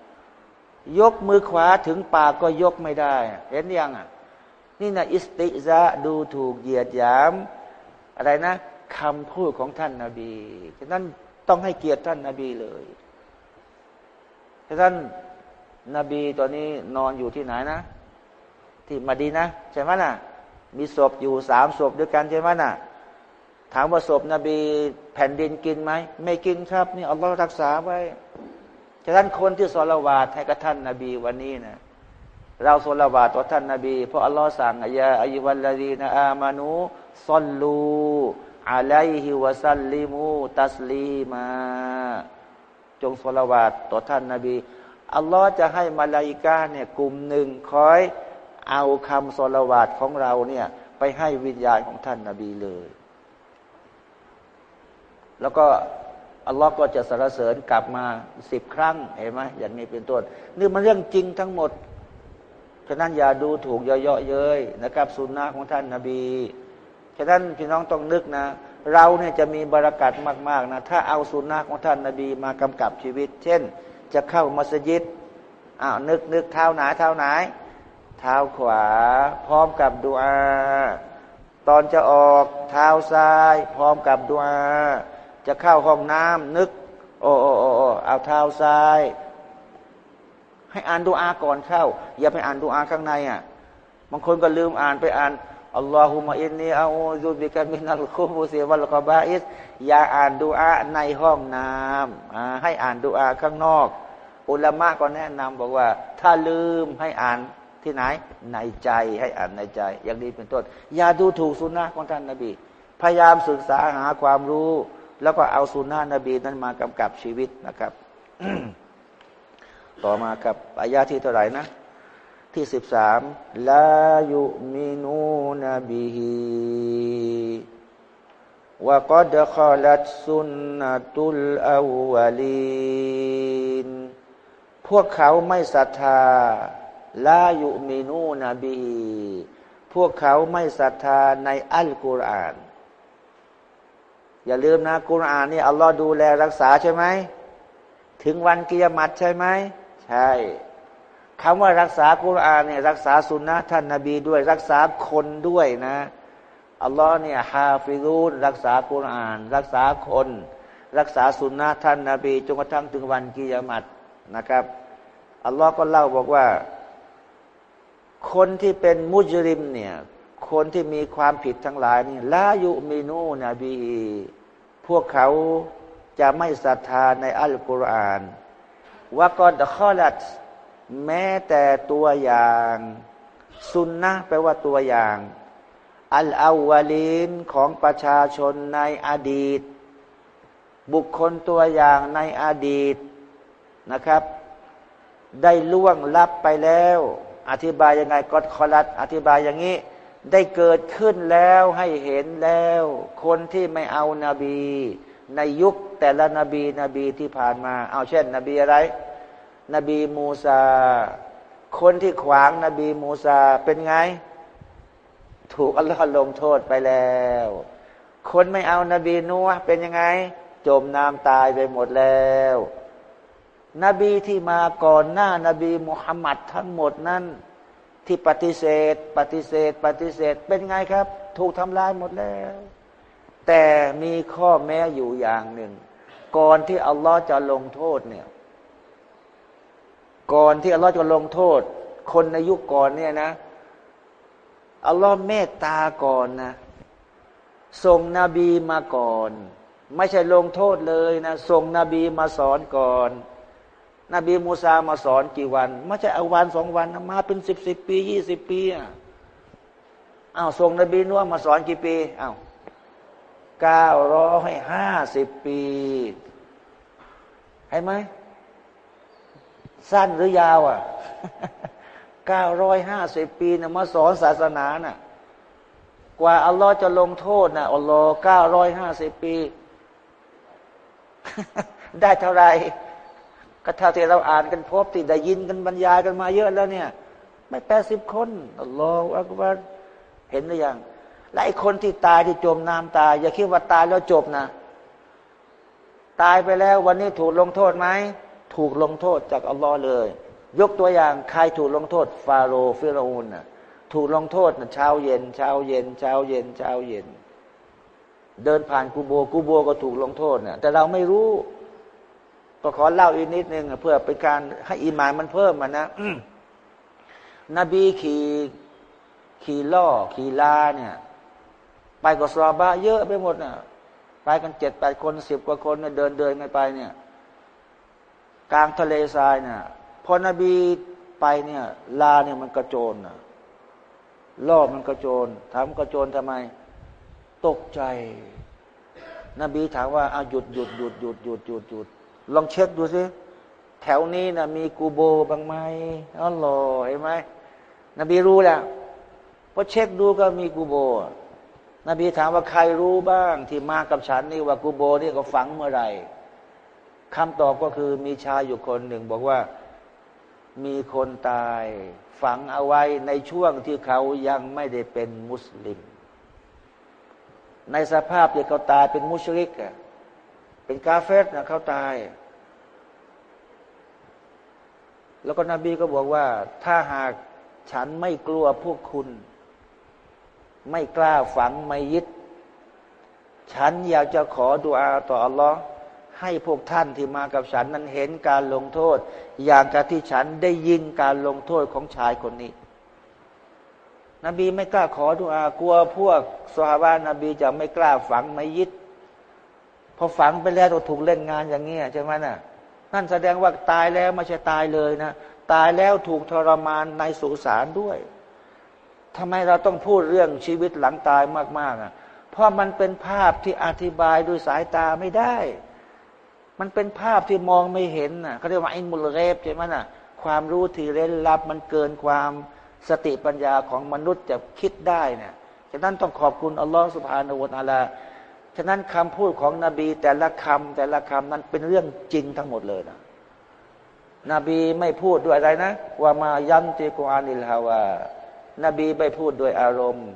ยกมือขวาถึงปากก็ยกไม่ได้ เห็นยังอะ นี่นะอิสติซะดูถูกเหยียดหยาม อะไรนะคำพูดของท่านนาบีฉะนั้นต้องให้เกียรติท่านนาบีเลยฉะนั้นนบีตอนนี้นอนอยู่ที่ไหนนะ ที่มาดีนะใช่ไหมนะ่ะ มีศพอยู่สามศพด้วยกันใช่ไหมนะ่ะ ถามว่าศพนบีแผ่นดินกินไหมไม่กินครับ นี่อัลลอฮ์รักษาไว้ฉะนั้นคนที่สละวาดให้กับท่านนาบีวันนี้นะเราสละวาดต่อท่านนาบีเพราะอัลลอฮ์สั่งอายาอายุวันลาดีนะอามานุซอลลูอาลัยฮิวะซัลลิมูตัสลีมาจงสละวาดต่อท่านนาบีอัลลอฮ์จะให้มาลาอิกาเนี่ยกลุ่มหนึ่งคอย เอาคำสละวาดของเราเนี่ย ไปให้วิญญาณของท่านนาบีเลย แล้วก็อัลลอฮ์ก็จะสรรเสริญกลับมาสิบครั้งเห็นไหมอย่างนี้เป็นต้นนี่มันเรื่องจริงทั้งหมดฉะนั้นอย่าดูถูกเยาะเย้ยนะครับสุนนะของท่านนาบีฉะนั้นพี่น้องต้องนึกนะ เราเนี่ยจะมีบรารักัดมาก ๆนะถ้าเอาสุนนะของท่านนาบีมากำกับชีวิต เช่น จะเข้ามัสยิดอ้าวนึกนึกเท้าไหนเท้าไหน ท้าขวา พร้อมกับดูอาตอนจะออกเท้าซ้าย พร้อมกับดูอาจะเข้าห้องน้ำนึก โอ้โอ้โอ้เอาเท้าซ้าย ให้อ่านดูอาก่อนเข้า อย่าไปอ่านดูอาข้างในอะบางคนก็ลืมอ่านไปอ่านอัลลอฮุมะอินนีอาอูซุบิกามินัลคุบุซีวัลกบาอิสอย่าอ่านดูอาในห้องน้ำให้อ่านดูอาข้างนอก อุลามะก็แนะนำบอกว่า ถ้าลืมให้อ่าน ที่ไหน ในใจให้อ่านในใจ อย่างนี้เป็นต้น อย่าดูถูกสุนนะของท่านนาบี พยายามศึกษาหาความรู้ แล้วก็เอาสุนนะนบีนั้นมากำกับชีวิตนะครับ ต่อมากับอายาที่เท่าไหร่นะที่สิบสามลายุมินูนบีฮีวกอดขลัดสุนนตุลอาวลีนพวกเขาไม่ศรัทธา ลายุมินูนบีพวกเขาไม่ศรัทธาในอัลกุรอาน อย่าลืมนะกุรอานนี่อัลลอฮ์ดูแลรักษาใช่ไหม ถึงวันกิยามัตใช่ไหม ใช่คำว่ารักษากุรอานเนี่ยรักษาสุนนะท่านนาบีด้วย รักษาคนด้วยนะอัลลอฮ์เนี่ยฮาฟิรูนรักษากุรอาน รักษาคน รักษาสุนนะท่านนาบีจนกระทั่งถึงวันกิยามัตนะครับอัลลอฮ์ก็เล่าบอกว่า คนที่เป็นมุจริมเนี่ย คนที่มีความผิดทั้งหลายนี่ลายุมินูนบี พวกเขาจะไม่ศรัทธาในอัลกุรอานว่ากอดข้อลัดแม้แต่ตัวอย่างสุนนะแปลว่าตัวอย่าง อัลอาวาลินของประชาชนในอดีต บุคคลตัวอย่างในอดีตนะครับ ได้ล่วงลับไปแล้ว อธิบายยังไงกอดคอลัดอธิบายอย่างนี้ ได้เกิดขึ้นแล้วให้เห็นแล้ว คนที่ไม่เอานาบี ในยุคแต่ละนบีนบีที่ผ่านมา เอาเช่น นบีอะไร นบีมูซา คนที่ขวางนบีมูซาเป็นไง ถูกอัลลอฮ์ลงโทษไปแล้ว คนไม่เอานาบีนัวเป็นยังไง จมน้ำตายไปหมดแล้ว นบีที่มาก่อนหน้านาบีมุฮัมมัดทั้งหมดนั้น ที่ปฏิเสธ ปฏิเสธ ปฏิเสธเป็นไงครับ ถูกทำลายหมดแล้ว แต่มีข้อแม้อยู่อย่างหนึ่ง ก่อนที่อัลลอฮ์จะลงโทษเนี่ย ก่อนที่อัลลอฮ์จะลงโทษ คนในยุคก่อนเนี่ยนะอัลลอฮ์เมตตาก่อนนะส่งนบีมาก่อน ไม่ใช่ลงโทษเลยนะส่งนบีมาสอนก่อน นบีมูซามาสอนกี่วัน ไม่ใช่เอาวันสองวันมาเป็นสิบสิบปียี่สิบปีอะอ้าวส่งนบีนัวมาสอนกี่ปีอ้าวเก้าร้อยห้าสิบปีเห็นไหมสั้นหรือยาวอะเก้าร้อยห้าสิบปีนะมาสอนศาสนาน่ะ กว่าอัลลอฮ์จะลงโทษนะอัลลอฮ์เก้าร้อยห้าสิบปี ได้เท่าไหร่ ก็เท่าที่เราอ่านกันพบที่ได้ยินกันบรรยายกันมาเยอะแล้วเนี่ย ไม่แปดสิบคนอัลลอฮฺอักบารเห็นหรือยังและไอ้คนที่ตายที่จมน้ำตาย อย่าคิดว่าตายแล้วจบนะ ตายไปแล้ววันนี้ถูกลงโทษไหมถูกลงโทษจากอัลลอฮ์เลย ยกตัวอย่างใครถูกลงโทษ ฟาโรห์ฟิรอูนะถูกลงโทษเช้าเย็นเช้าเย็นเช้าเย็นเช้าเย็น เดินผ่านกูโบกูโบก็ถูกลงโทษเนี่ยแต่เราไม่รู้ ก็ขอเล่าอีกนิดนึงเพื่อเป็นการให้อิมานมันเพิ่มมานะนบีขี่ขี่ล่อขี่ลาเนี่ย ไปกับซาบะเยอะไปหมดน่ะไปกันเจ็ดแปดคนสิบกว่าคนเนี่ยเดินเดินกันไปเนี่ย กลางทะเลทรายเนี่ยพอนบีไปเนี่ย ลาเนี่ยมันกระโจนน่ะล่อมันกระโจนถามกระโจนทำไม ตกใจ นบีถามว่าอาหยุดหยุดหยุดหยุดหยุดหยุดหยุด ลองเช็คดูสิแถวนี้นะมีกูโบบางไหมอ๋อหล่อเห็นไหมนบีรู้แล้วพอเช็คดูก็มีกูโบ นบีถามว่าใครรู้บ้าง ที่มากับฉันนี่ว่ากูโบนี่ก็ฝังเมื่อไหร่คำตอบก็คือมีชายอยู่คนหนึ่ง บอกว่ามีคนตายฝังเอาไว้ในช่วงที่เขายังไม่ได้เป็นมุสลิม ในสภาพที่เขาตายเป็นมุชริกอะ เป็นกาเฟสนะเขาตาย แล้วก็นบีก็บอกว่า ถ้าหากฉันไม่กลัวพวกคุณ ไม่กล้าฝังไม่ยึดฉันอยากจะขอดุอาต่ออัลลอฮ์ให้พวกท่านที่มากับฉันนั้นเห็นการลงโทษ อย่างกับที่ฉันได้ยินการลงโทษของชายคนนี้ นบีไม่กล้าขอดุอา กลัวพวกสฮาบานนบีจะไม่กล้าฝังไม่ยึด พอฝังไปแล้วถูกเล่นงานอย่างนี้ใช่ไหมน่ะนั่นแสดงว่าตายแล้วไม่ใช่ตายเลยนะตายแล้วถูกทรมานในสุสานด้วยทำไมเราต้องพูดเรื่องชีวิตหลังตายมากๆอะเพราะมันเป็นภาพที่อธิบายด้วยสายตาไม่ได้ มันเป็นภาพที่มองไม่เห็นน่ะเขาเรียกว่าอินมุลเรฟใช่ไหมน่ะ ความรู้ที่เร้นลับมันเกินความสติปัญญาของมนุษย์จะคิดได้เนี่ยฉะนั้นต้องขอบคุณอัลลอฮฺสุบฮานาวตาลา ฉะนั้นคำพูดของนบี แต่ละคำแต่ละคำนั้นเป็นเรื่องจริงทั้งหมดเลยนะนบีไม่พูดด้วยอะไรนะว่ามายันติกอานิลฮาวานบีไม่พูดด้วยอารมณ์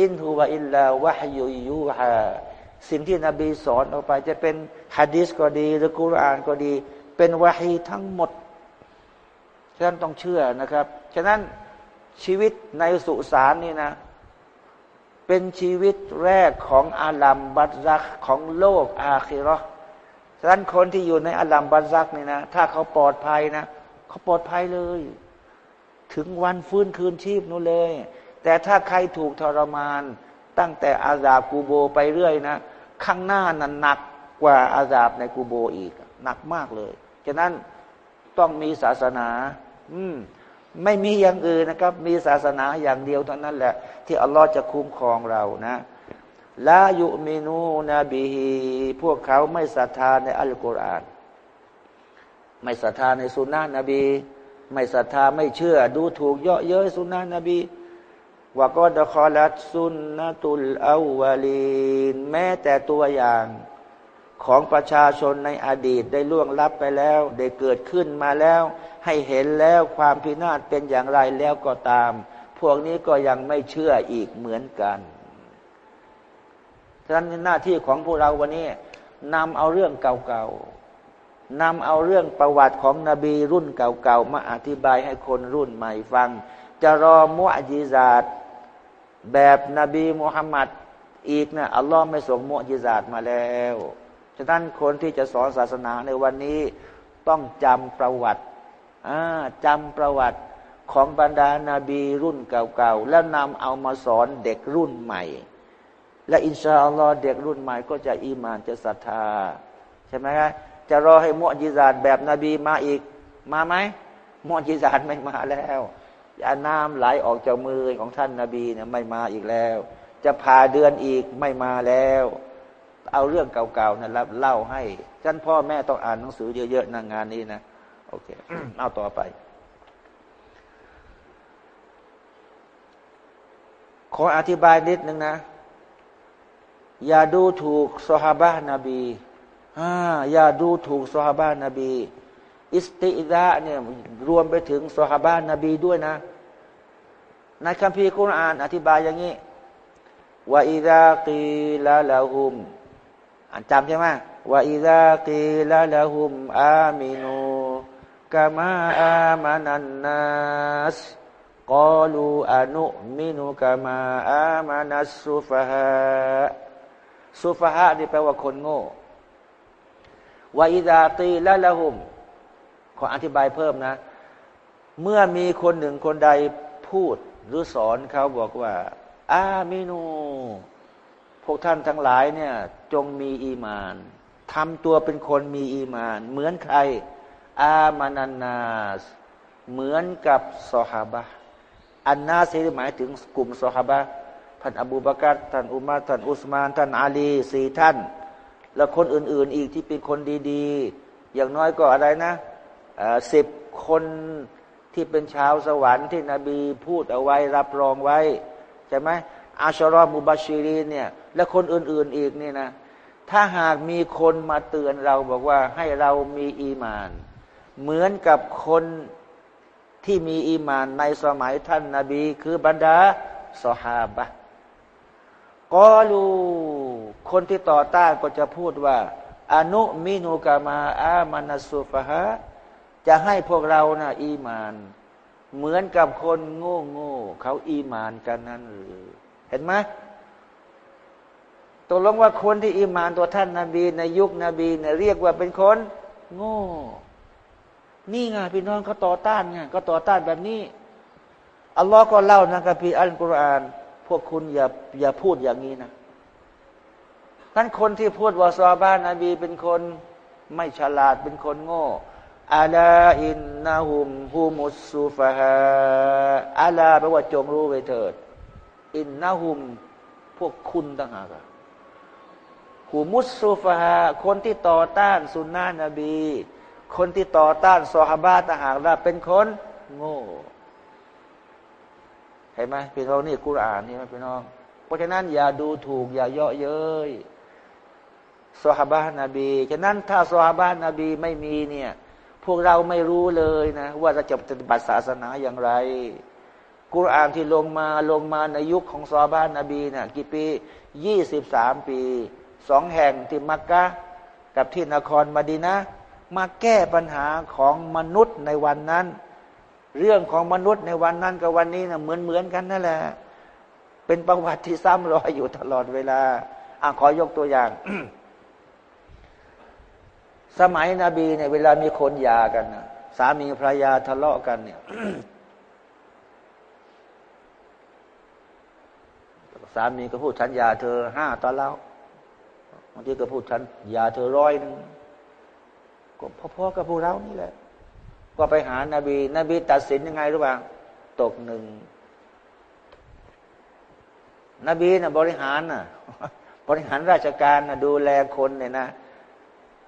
อินทูวะอิลลาวะฮยุยูฮาสิ่งที่นบีสอนออกไป จะเป็นฮะดิษก็ดี หรือกุรอานก็ดี เป็นวะฮีทั้งหมดฉะนั้นต้องเชื่อนะครับ ฉะนั้นชีวิตในสุสานนี่นะ เป็นชีวิตแรกของอาลัมบัตรักของโลกอาคิรอฉะนั้นคนที่อยู่ในอาลัมบัตรักนี่นะ ถ้าเขาปลอดภัยนะเขาปลอดภัยเลย ถึงวันฟื้นคืนชีพนู่นเลย แต่ถ้าใครถูกทรมาน ตั้งแต่อาซาบกูโบไปเรื่อยนะ ข้างหน้านั้นหนักกว่าอาซาบในกูโบอีก หนักมากเลย ฉะนั้นต้องมีศาสนา อืม ไม่มีอย่างอื่นนะครับ มีศาสนาอย่างเดียวเท่านั้นแหละ ที่อัลลอฮ์จะคุ้มครองเรานะลายุมินูนบีฮีพวกเขาไม่ศรัทธาในอัลกุรอาน ไม่ศรัทธาในสุนนะนบี ไม่ศรัทธาไม่เชื่อ ดูถูกเยาะเย้ยสุนนะนบีว่าก็ดคอลัดซุนนะตุลอาวาลีนแม้แต่ตัวอย่าง ของประชาชนในอดีตได้ล่วงลับไปแล้ว ได้เกิดขึ้นมาแล้ว ให้เห็นแล้วความพินาศเป็นอย่างไรแล้วก็ตาม พวกนี้ก็ยังไม่เชื่ออีกเหมือนกันฉะนั้นหน้าที่ของพวกเราวันนี้นำเอาเรื่องเก่าๆนำเอาเรื่องประวัติของนบีรุ่นเก่าๆมาอธิบายให้คนรุ่นใหม่ฟัง จะรอมุอจิซาตแบบนบีมุฮัมมัดอีกนะอัลลอฮ์ไม่ส่งมุอจิซาตมาแล้ว ฉะนั้นคนที่จะสอนศาสนาในวันนี้ต้องจำประวัติจำประวัติของบรรดานาบีรุ่นเก่าๆ แล้วนำเอามาสอนเด็กรุ่นใหม่ และอินชาอัลลอฮ์เด็กรุ่นใหม่ก็จะอีมานจะศรัทธา ใช่ไหมครับจะรอให้มุอจิซาตแบบนบีมาอีก มาไหมมุอจิซาตไม่มาแล้วยาน้ำไหลออกจากมือของท่านนาบีเนี่ยไม่มาอีกแล้ว จะพาเดือนอีกไม่มาแล้ว เอาเรื่องเก่าๆนะรับเล่าให้ฉันพ่อแม่ต้องอ่านหนังสือเยอะๆนะงานนี้นะโอเคเอาต่อไป ขออธิบายนิดนึงนะ อย่าดูถูกสฮาบะนบีอ่าอย่าดูถูกสฮาบะนบี อิสติดะเนี่ยรวมไปถึงสหบ้านนบีด้วยนะ ในคัมภีร์คุรานอธิบายอย่างนี้ว่าอิดากีลาลาหุม อ่านจำใช่ไหมว่าอิดากีลาลาหุมอามินูกามาอามานันนัสกอลูอนุมินุกามาอามานัสสุฟฮะสุฟฮะนี่แปลว่าคนโง่วาอิดาตีละละหุม ขออธิบายเพิ่มนะ เมื่อมีคนหนึ่งคนใดพูดหรือสอนเขาบอกว่า อามินู พวกท่านทั้งหลายเนี่ย จงมีอีมานทำตัวเป็นคนมีอีมาน เหมือนใคร อามานันาส เหมือนกับสฮาบะอันนาซีหมายถึงกลุ่มสฮาบะท่านอบูบากัรท่านอุมาท่านอุสมาน ท่านอาลีสี่ท่าน แล้วคนอื่น ๆ อีกที่เป็นคนดีๆ อย่างน้อยก็อะไรนะสิบคนที่เป็นชาวสวรรค์ที่นบีพูดเอาไว้รับรองไว้ ใช่ไหม อาชรอมุบาชีรีเนี่ยและคนอื่น ๆอีกนี่นะถ้าหากมีคนมาเตือนเราบอกว่าให้เรามีอีมาน เหมือนกับคนที่มีอีมานในสมัยท่านนาบี คือบรรดาสหาบะกอลูคนที่ต่อต้านก็จะพูดว่า อนุมินูกามาอามานาสุฟฮะจะให้พวกเรานะ่ะอีมาน เหมือนกับคนโง่โง่เขาอีมานกันนั่นหรือ เห็นไหมตกลงว่าคนที่อีมานตัวท่านนาบีในยุคนบีเนี่ยเรียกว่าเป็นคน โง่ นี่ไงพี่น้องเขาต่อต้านไงก็ต่อต้านแบบนี้อัลลอฮ์ก็เล่านะกับพี่อัลกุรอาน พวกคุณอย่าอย่าพูดอย่างนี้นะท่านคนที่พูดว่าซอบ้านนบีเป็นคนไม่ฉลาดเป็นคนโง่อาลาอินนาหุมฮูมุสซูฟาฮาอาลาแปลว่าจงรู้ไว้เถิด อินนาหุมพวกคุณต่างหากหูมุสซูฟาคนที่ต่อต้านสุนนะนบี คนที่ต่อต้านซอฮาบะต่างหากเราเป็นคนโง่เห็นไหมพี่น้องนี่กุรอานนี่ไหมพี่น้อง เพราะฉะนั้นอย่าดูถูก อย่าเยาะเย้ยซอฮาบะนบีฉะนั้นถ้าซอฮาบะนบีไม่มีเนี่ย พวกเราไม่รู้เลยนะ ว่าจะปฏิบัติศาสนาอย่างไร กุรอานที่ลงมาลงมาในยุคของซอบ้านนบีนะ่ะกี่ปียี่สิบสามปีสองแห่งที่มักกะกับที่นครมาดีนะมาแก้ปัญหาของมนุษย์ในวันนั้น เรื่องของมนุษย์ในวันนั้นกับวันนี้นะเหมือนเหมือนกันนั่นแหละ เป็นประวัติที่ซ้ำรอยอยู่ตลอดเวลาอะขอยกตัวอย่าง สมัยนบีเนี่ยเวลามีคนยากันนะสามีภรรยาทะเลาะกันเนี่ย สามีก็พูดฉันยาเธอห้าตอนแล้วบางทีก็พูดฉันยาเธอร้อยหนึ่งก็พ่อๆกับพวกเรานี่แหละก็ไปหานาบี นบีตัดสินยังไงรู้ป่าตกหนึ่งนบีนะ่ะบริหารน่ะบริหารราชการนะดูแลคนเนี่ยนะ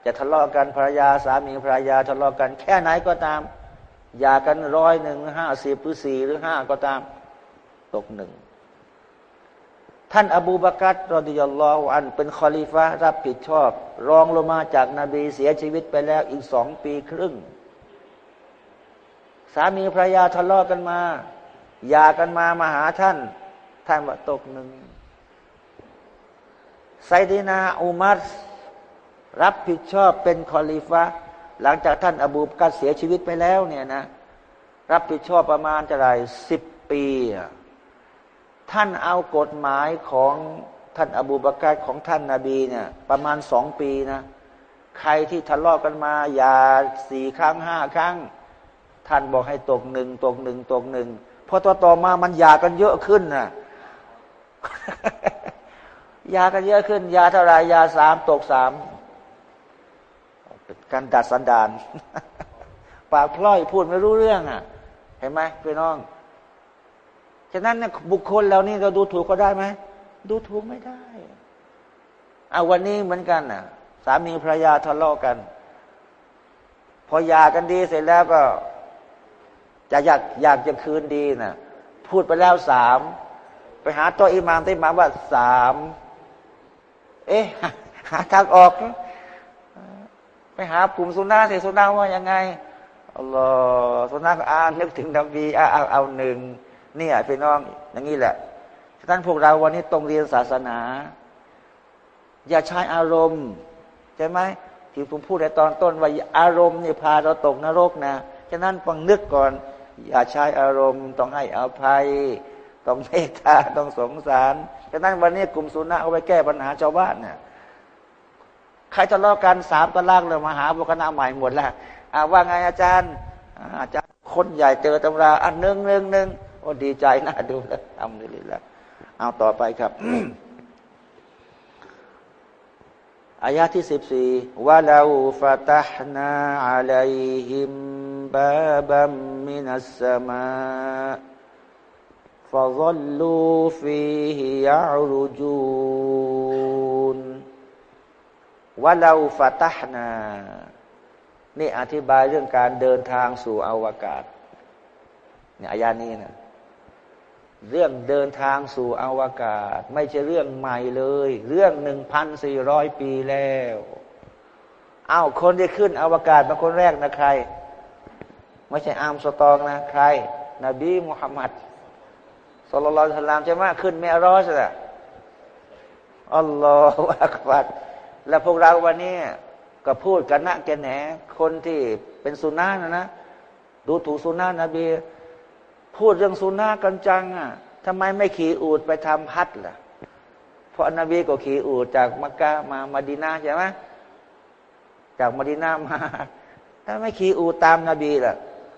จะทะเลาะกันภรรยาสามีภรรยาทะเลาะกัน แค่ไหนก็ตาม อย่ากันร้อยหนึ่งห้าสิบหรือสี่หรือห้าก็ตาม ตกหนึ่ง ท่านอบูบากัตรอดิยัลลอฮุอันเป็นคอลิฟะรับผิดชอบ รองลงมาจากนาบีเสียชีวิตไปแล้วอีกสองปีครึ่ง สามีภรรยาทะเลาะกันมาอย่ากันมามาหาท่าน ท่านว่าตกหนึ่งไซดีนาอุมัรรับผิดชอบเป็นคอลิฟะหลังจากท่านอบูบกัดเสียชีวิตไปแล้วเนี่ยนะ รับผิดชอบประมาณจะไรสิบปี ท่านเอากฎหมายของท่านอบูบากัดของท่านนาบีเนี่ยประมาณสองปีนะใครที่ทะเลาะกกันมา อย่าสี่ครั้งห้าครั้ง ท่านบอกให้ตกหนึ่งตกหนึ่งตกหนึ่งพอต่อต่อมามันยากันเยอะขึ้นนะยากันเยอะขึ้น ยาเท่าไรยาสามตกสามการดัดสันดานปากพล่อยพูดไม่รู้เรื่องอะ เห็นไหมพี่น้อง ฉะนั้นเนี่ยบุคคลเหล่านี้เราดูถูกก็ได้ไหมดูถูกไม่ได้เอาวันนี้เหมือนกันน่ะสามีภรรยาทะเลาะกัน พอหย่ากันดีเสร็จแล้วก็จะอยากอยากจะคืนดีน่ะพูดไปแล้วสามไปหาตัวอิมามที่มาว่าสามเอ๊ะหาทางออก ไปหากลุ่มสุนัขสิสุนัขว่ายังไงอัลลอฮ์สุนัขอ่านนึกถึงนบีอ่าเอาเอาหนึ่ง เนี่ยพี่น้องอย่างนี้แหละฉะนั้นพวกเราวันนี้ต้องเรียนศาสนา อย่าใช้อารมณ์ใช่ไหมที่ผมพูดในตอนต้นว่าอารมณ์เนี่ยพาเราตกนรกนะฉะนั้นฟังนึกก่อน อย่าใช้อารมณ์ ต้องให้อภัย ต้องเมตตาต้องสงสารฉะนั้นวันนี้กลุ่มสุนนะเอาไว้แก้ปัญหาชาวบ้านเนี่ยใครทะเลาะกันสามตะล่างเลยมาหาบุคณะใหม่หมดแล้วว่าไงอาจารย์อาจารย์คนใหญ่เจอตำราอันหนึ่งหนึ่งหนึ่ง โอ้ดีใจน่าดูแล้วทำนี่แหละเอาต่อไปครับอายาที่สิบสี่ว่าเราฟาตห์นาอัลัยฮิมบาบัมมินัสสมาฟะซัลลูฟีฮิยะรุจูนว่าเราฟาตห์นา นี่อธิบายเรื่องการเดินทางสู่อวกาศเนี่ยอายานี้นะ เรื่องเดินทางสู่อวกาศ ไม่ใช่เรื่องใหม่เลย เรื่องหนึ่งพันสี่ร้อยปีแล้วอ้าวคนที่ขึ้นอวกาศเป็นคนแรกนะใคร ไม่ใช่อามสตองนะใคร นบีมุฮัมมัดสุลต่านลามใช่ไหมขึ้นเมรอสอะอัลลอฮฺอักบัดแล้วพวกเราวันนี้ก็พูดกันนะแกแหนคนที่เป็นสุนนะนะ ดูถูกสุนัขนบี พูดเรื่องสุนัขกันจังอะทำไมไม่ขี่อูดไปทำพัดล่ะ เพราะอนบีก็ขี่อูดจากมักกะมามาดินาใช่ไหมจากมาดินามาถ้าไม่ขี่อูดตามนาบีล่ะ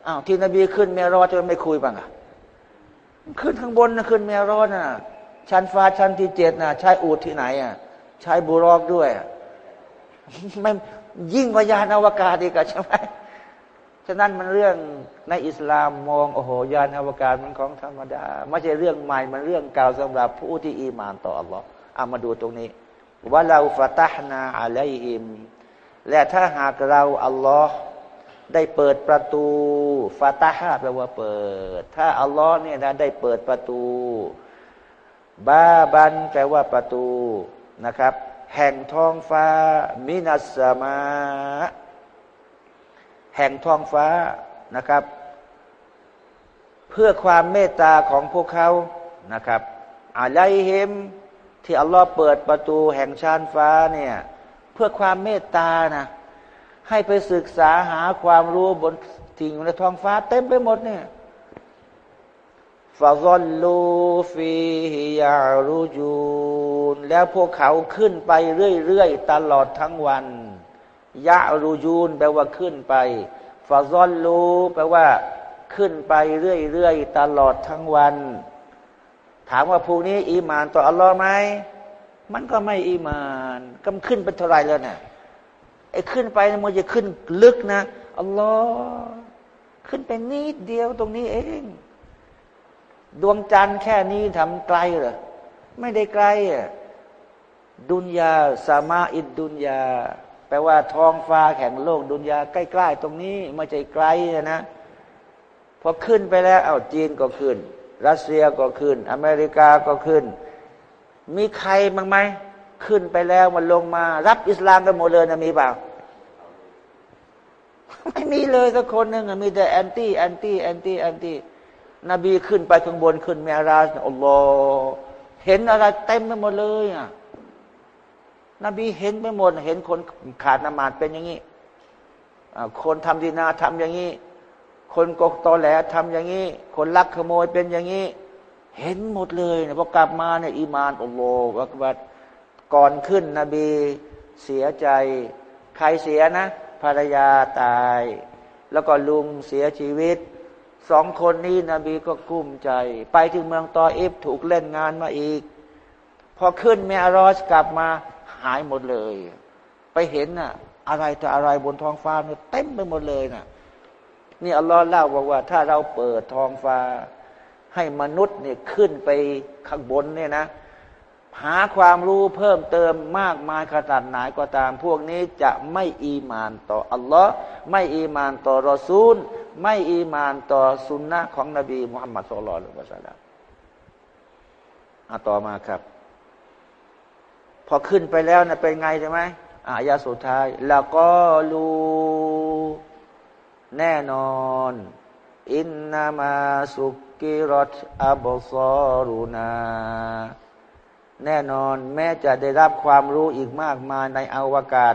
อ้าวที่นบีขึ้นเมรอจะไม่คุยบ้างอะขึ้นข้างบนนะขึ้นเมรอน่ะชั้นฟ้าชั้นที่เจ็ดน่ะใช้อูดที่ไหนอะใช้บุรอกด้วย ไม่ยิ่งกว่ายานอวกาศอีกใช่ไหม ฉะนั้นมันเรื่องในอิสลามมองโอ้โหยานอวกาศมันของธรรมดา ไม่ใช่เรื่องใหม่มันเรื่องเก่าสำหรับผู้ที่อีมานต่ออัลลอฮ์เอามาดูตรงนี้ว่าเราฟาตฮนาอะลัยฮิม และถ้าหากเราอัลลอฮ์ได้เปิดประตูฟาตาฮาแปลว่าเปิด ถ้าอัลลอฮ์เนี่ยนะได้เปิดประตูบาบันแปลว่าประตูนะครับ แห่งท้องฟ้ามินัสมา แห่งท้องฟ้านะครับ เพื่อความเมตตาของพวกเขานะครับอะไรเห็มที่อัลลอฮ์เปิดประตูแห่งชานฟ้าเนี่ยเพื่อความเมตตานะให้ไปศึกษาหาความรู้บนทิ่งในท้องฟ้าเต็มไปหมดเนี่ยฟาซอลลูฟีฮิยารูจูนแล้วพวกเขาขึ้นไปเรื่อยๆตลอดทั้งวัน ยะรูยูนแปลว่าขึ้นไปฟาซอนลูแปลว่าขึ้นไปเรื่อยๆตลอดทั้งวัน ถามว่าพวกนี้ อีมานต่ออัลลอฮ์ไหมมันก็ไม่อีมานก็ขึ้นเป็นเท่าไรแล้วเนี่ยไอ้ขึ้นไปมันจะขึ้นลึกนะอัลลอฮ์ขึ้นไปนิดเดียวตรงนี้เอง ดวงจันทร์แค่นี้ทำไกลเหรอไม่ได้ไกลอะดุนยาสามาอิดดุนยา แปลว่าท้องฟ้าแข่งโลกดุนยาใกล้ ๆ ตรงนี้ไม่ใช่ไกลนะพอขึ้นไปแล้วเอาจีนก็ขึ้น รัสเซียก็ขึ้น อเมริกาก็ขึ้น มีใครบ้างไหมขึ้นไปแล้วมันลงมา รับอิสลามกันหมดเลยนะมีเปล่าไม่มีเลยสักคนหนึ่งมีแต่แอนตี้แอนตี้แอนตี้แอนตี้นบีขึ้นไปข้างบนขึ้นเมราสอัลลอฮ์เห็นอะไรเต็มไปหมดเลยอะ นบีเห็นไปหมด เห็นคนขาดนมาดเป็นอย่างนี้คนทำดีนาทำอย่างนี้ คนกกตอแหลทำอย่างนี้ คนลักขโมยเป็นอย่างนี้ เห็นหมดเลยเนี่ยพอกลับมาเนี่ยอีมานอัลลอฮฺอักบัดก่อนขึ้นนบีเสียใจ ใครเสียนะ ภรรยาตาย แล้วก็ลุงเสียชีวิตสองคนนี้นบีก็กุ้มใจ ไปถึงเมืองตออิฟถูกเล่นงานมาอีก พอขึ้นเมอรอสกลับมา หายหมดเลย ไปเห็นน่ะ อะไรแต่อะไรบนท้องฟ้าเนี่ยเต็มไปหมดเลยน่ะนี่อัลลอฮ์เล่าบอกว่า ถ้าเราเปิดท้องฟ้า ให้มนุษย์เนี่ยขึ้นไปข้างบนเนี่ยนะหาความรู้เพิ่มเติมมากมายขนาดไหนก็ตาม พวกนี้จะไม่อีมานต่ออัลลอฮ์ไม่อีมานต่อรอซูล ไม่อีมานต่อสุนนะของนบีมุฮัมมัดสุลลัลลอฮุอะลัยฮิวะสัลลัมต่อมาครับ อขึ้นไปแล้วนะเป็นไงใช่ไหมอายาสุดท้ายแล้วก็รู้แน่นอน อินนามาสุกิรตอับซอรุนาแน่นอนแม้จะได้รับความรู้อีกมากมายในอวกาศ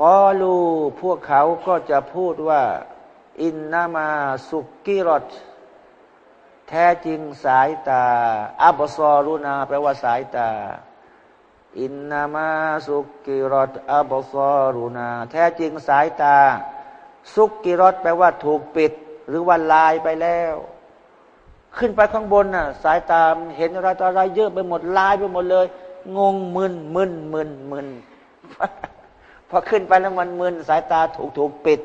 กอลูพวกเขาก็จะพูดว่า อินนามาสุกิรต แท้จริงสายตา อับซอรุนาแปลว่าสายตา อินนามาสุกิรตอับซอรุนา แท้จริงสายตา สุกิรตแปลว่าถูกปิด หรือว่าลายไปแล้ว ขึ้นไปข้างบนน่ะ สายตาเห็นอะไรต่ออะไรเยอะไปหมดลายไปหมดเลย งงมึนมึนมึนมึนพอขึ้นไปแล้วมันมึนสายตาถูกถูกปิด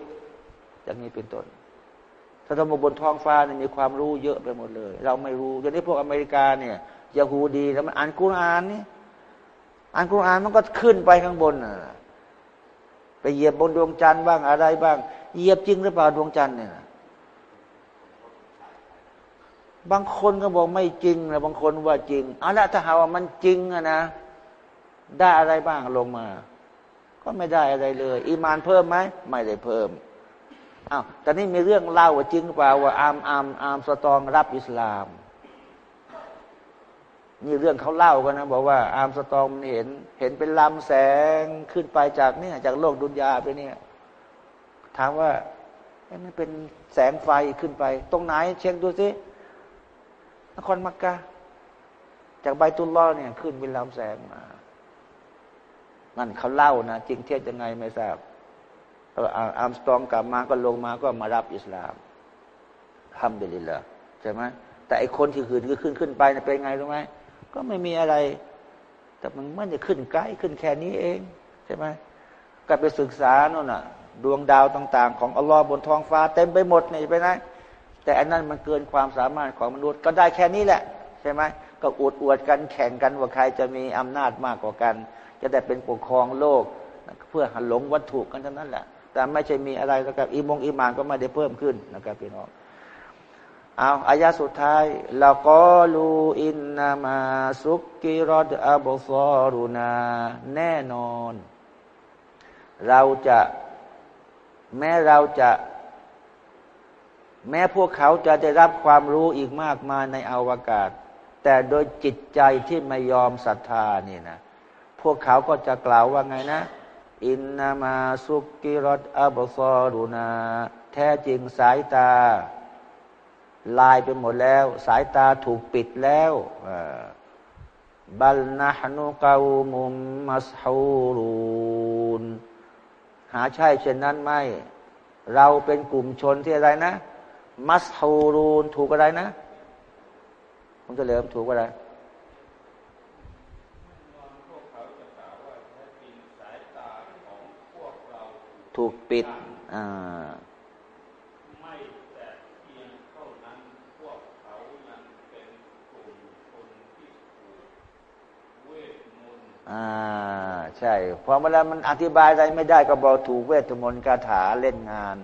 อย่างนี้เป็นต้น ถ้าเราบนท้องฟ้าเนี่ยมีความรู้เยอะไปหมดเลย เราไม่รู้อย่างนี้พวกอเมริกาเนี่ยยาฮูดีแล้วมันอ่านกุรอานนี่อ่านกุรอานมันก็ขึ้นไปข้างบนน่ะไปเหยียบบนดวงจันทร์บ้างอะไรบ้าง เหยียบจริงหรือเปล่าดวงจันทร์เนี่ยบางคนก็บอกไม่จริงนะบางคนว่าจริงเอาละถ้าหาว่ามันจริงอะนะได้อะไรบ้างลงมา ก็ไม่ได้อะไรเลย อีมานเพิ่มไหมไม่ได้เพิ่ม อ้าวแต่นี่มีเรื่องเล่าว่าจริงเปล่าว่าอามอามอามสตองรับอิสลามนี่เรื่องเขาเล่ากันนะบอกว่า อามสตองมันเห็น เห็นเป็นลำแสงขึ้นไปจากเนี่ย จากโลกดุนยาไปเนี่ย ถามว่ามันเป็นแสงไฟขึ้นไป ตรงไหน เช็คดูสินครมักกะจากใบตุลล้อเนี่ย ขึ้นเป็นลำแสงมานั่นเขาเล่านะจริงเท็จยังไงไม่ทราบ อัมสตองกลับมาก็ลงมาก็มารับอิสลามทำเดลิละใช่ไหมแต่ไอคนที่ขึ้นก็ขึ้นขึ้นไปเป็นไงรู้ไหมก็ไม่มีอะไร แต่มันมันจะขึ้นใกล้ขึ้นแค่นี้เองใช่ไหมก็ไปศึกษาโน่นน่ะ ดวงดาวต่าง ๆ ของอัลลอฮ์บนท้องฟ้า เต็มไปหมดนี่ไปไหนแต่อันนั้นมันเกินความสามารถของมนุษย์ก็ได้แค่นี้แหละ ใช่ไหมก็อวดอวดกันแข่งกันว่าใครจะมีอำนาจมากกว่ากัน จะได้เป็นปกครองโลก เพื่อหันหลงวัตถุกันเท่านั้นแหละ แต่ไม่ใช่มีอะไรกับอิมงอิมานก็ไม่ได้เพิ่มขึ้นนะครับพี่น้องเอาอายาสุดท้ายละกอลูอินนามาสุกิรดอับซอรุนา แน่นอน เราจะแม้เราจะแม้พวกเขาจะได้รับความรู้อีกมากมายในอวกาศ แต่โดยจิตใจที่ไม่ยอมศรัทธานี่นะ พวกเขาก็จะกล่าวว่าไงนะ อินนามาสุกิรตอับซอรุนา แท้จริงสายตา ลายไปหมดแล้ว สายตาถูกปิดแล้วบัลนะฮนุกามุมมัสฮูรูนหาใช่เช่นนั้นไหมเราเป็นกลุ่มชนที่อะไรนะ มัสฮูรูนถูกอะไรนะผมจะเหลิมถูกอะไร ถูกปิดอ่าไม่แต่เพียงเท่านั้น พวกเขายังเป็นกลุ่มคนที่ถูกเวทมนต์อ่าใช่พอเวลามันอธิบายอะไรไม่ได้ก็บอกถูกเวทมนต์คาถาเล่นงาน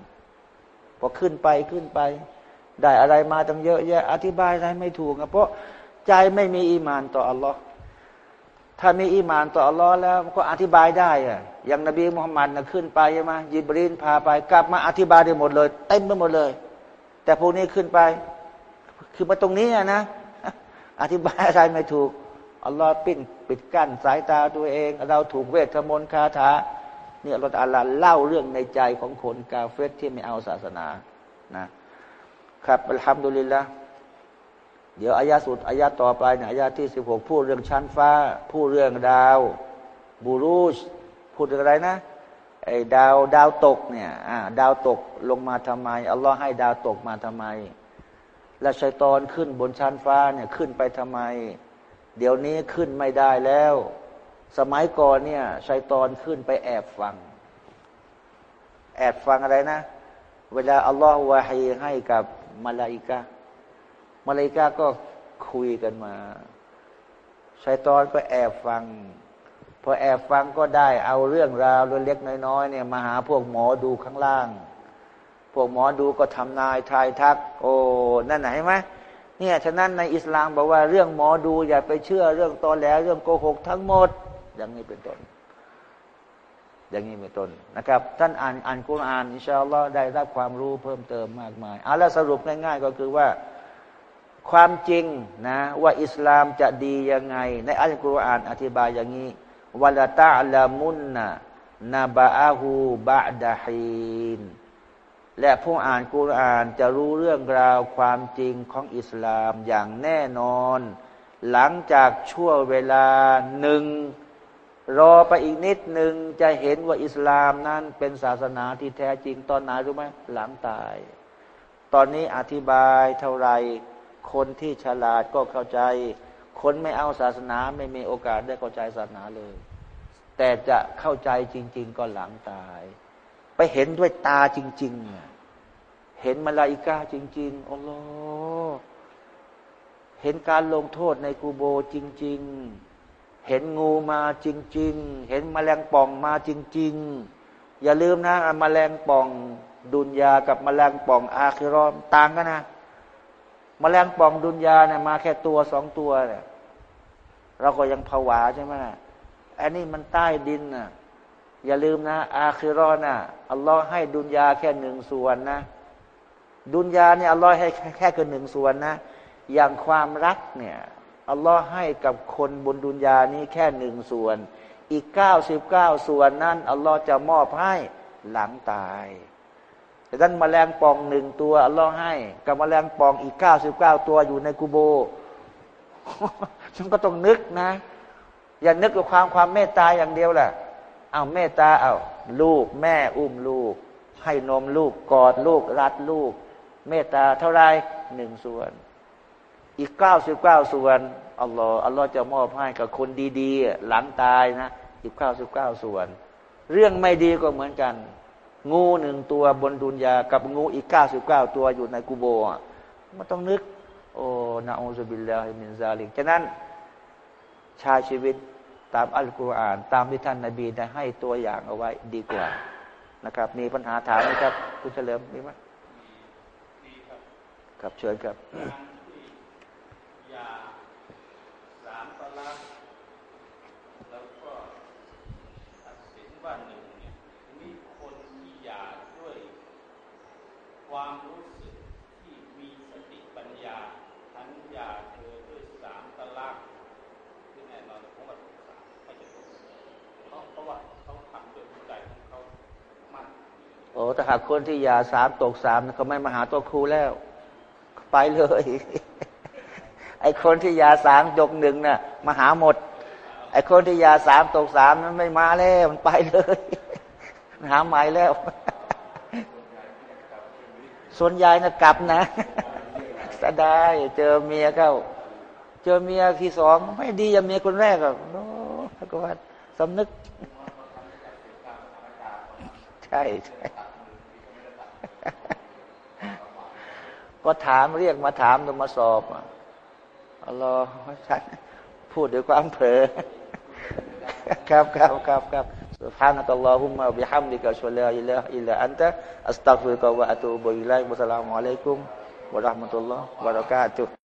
พอขึ้นไปขึ้นไป ได้อะไรมาตั้งเยอะแยะ อธิบายอะไรไม่ถูกเพราะใจไม่มีอีมานต่ออัลลอฮ์ ถ้ามีอีมานต่ออัลลอฮ์แล้วก็อธิบายได้อะอย่างนบีมุฮัมมัดนะขึ้นไปใช่ไหมยิบรีนพาไป กลับมาอธิบายได้หมดเลย เต็มไปหมดเลย แต่พวกนี้ขึ้นไป คือมาตรงนี้นะ อธิบายอะไรไม่ถูกอัลลอฮ์ปิ้นปิดกั้นสายตาตัวเอง เราถูกเวทมนต์คาถาเนี่ยเราอัลลอฮ์เล่าเรื่องในใจของคนกาเฟตที่ไม่เอาศาสนานะครับอัลฮัมดุลิลละ เดี๋ยวอายาสุดอายาต่อไปเนี่ยอายาที่สิบหกพูดเรื่องชั้นฟ้า พูดเรื่องดาว บูรูชพูดเรื่องอะไรนะไอ้ดาวดาวตกเนี่ยดาวตกลงมาทำไมอัลลอฮ์ให้ดาวตกมาทำไม และชัยตอนขึ้นบนชั้นฟ้าเนี่ยขึ้นไปทำไม เดี๋ยวนี้ขึ้นไม่ได้แล้ว สมัยก่อนเนี่ยชัยตอนขึ้นไปแอบฟัง แอบฟังอะไรนะ เวลาอัลลอฮ์วาฮีให้กับมาลาอิกะ มาลิกะก็คุยกันมาชัยตอนก็แอบฟัง พอแอบฟังก็ได้เอาเรื่องราวเล็กน้อยๆเนี่ยมาหาพวกหมอดูข้างล่าง พวกหมอดูก็ทำนายทายทัก โอ้นั่นไหนไหมเนี่ยฉะนั้นในอิสลามบอกว่าเรื่องหมอดูอย่าไปเชื่อเรื่องตอแหลเรื่องโกหกทั้งหมด อย่างนี้เป็นต้น อย่างนี้เป็นต้นนะครับ ท่านอ่านอ่านกุรอานอินชาอัลลอฮ์ได้รับความรู้เพิ่มเติมมากมายเอาละสรุปง่ายๆก็คือว่า ความจริงนะว่าอิสลามจะดียังไง ในอัลกุรอานอธิบายอย่างนี้วลาตาลามุนนะนาบาอาหูบะดาฮีนและผู้อ่านกุรอานจะรู้เรื่องราวความจริงของอิสลามอย่างแน่นอน หลังจากชั่วเวลาหนึ่ง รอไปอีกนิดหนึ่งจะเห็นว่าอิสลามนั้นเป็นศาสนาที่แท้จริงตอนไหนรู้ไหมหลังตาย ตอนนี้อธิบายเท่าไหร่ คนที่ฉลาดก็เข้าใจ คนไม่เอาศาสนาไม่มีโอกาสได้เข้าใจศาสนาเลย แต่จะเข้าใจจริง ๆ ก็หลังตาย ไปเห็นด้วยตาจริงๆเห็นมาลาอิกาจริงๆอัลลอฮ์เห็นการลงโทษในกูโบจริง ๆ เห็นงูมาจริง ๆ เห็นมแมลงป่องมาจริง ๆ อย่าลืมนะมแมลงป่องดุนยากับมแมลงป่องอาคิรอมต่างกันนะ มแมลงป่องดุนยาเนี่ยมาแค่ตัวสองตัวเนี่ยเราก็ยังผวาใช่ไหมนะอันนี้มันใต้ดินนะอย่าลืมนะ อาคิรอนะอัลลอฮ์ให้ดุนยาแค่หนึ่งส่วนนะ ดุนยาเนี่ยอัลลอฮ์ให้แค่แค่หนึ่งส่วนนะ อย่างความรักเนี่ยอัลลอฮ์ให้กับคนบนดุนยานี้แค่หนึ่งส่วน อีกเก้าสิบเก้าส่วนนั้นอัลลอฮ์จะมอบให้หลังตาย ด้านมแมลงป่องหนึ่งตัวอัลลอฮ์ให้ กับมแมลงป่องอีกเก้าสิบเก้าตัวอยู่ในกูโบฉันก็ต้องนึกนะ อย่านึกกับความความเมตตาอย่างเดียวแหละเอาเมตตาเอาลูกแม่อุ้มลูก ให้นมลูกกอดลูกรัดลูก เมตตาเท่าไรหนึ่งส่วน อีกเก้าสิบเก้าส่วนอัลลอฮ์อัลลอฮ์จะมอบให้กับคนดี ๆ หลังตายนะอีกเก้าสิบเก้าส่วน เรื่องไม่ดีก็เหมือนกัน งูหนึ่งตัวบนดุนยากับงูอีกเก้าสิบเก้าตัวอยู่ในกูโบะมันต้องนึก โอ้นาอูซบิลลาฮิมินซาลิกฉะนั้นช้ชีวิตตามอัลกุรอาน ตามที่ท่านนาบีได้ให้ตัวอย่างเอาไว้ดีกว่านะครับ มีปัญหาถามไหมครับ คุณเฉลิมมีไหมครับเชิญครับ ความรู้สึกที่มีสติปัญญาทั้งยาเธอด้วยสามตลักที่แน่นอนเพราะว่าเขาทำด้วยใจของเขามั่นโอ้ถ้าหากคนที่ยาสามตกสามเขาไม่มาหาตัวครูแล้ว ไปเลย ไอคนที่ยาสามยกหนึ่งน่ะมาหาหมด ไอคนที่ยาสามตกสามนั้นไม่มาแล้วมันไปเลยหาใหม่แล้ว ส่วนใหญ่นะกลับนะสะได้เจอเมียเข้า เจอเมียที่สองไม่ดีอย่างเมียคนแรกอะโอ้พระกวัดสำนึก ใช่ใช่ก็ถามเรียกมาถามมาสอบอัลลอฮ์ฉันพูดด้วยความเผลอครับครับครับครับ Subhanakallahumma bihamdika asyhadu an la ilaha illa anta astaghfiruka wa atubu ilaik. Wassalamualaikum warahmatullahi wabarakatuh.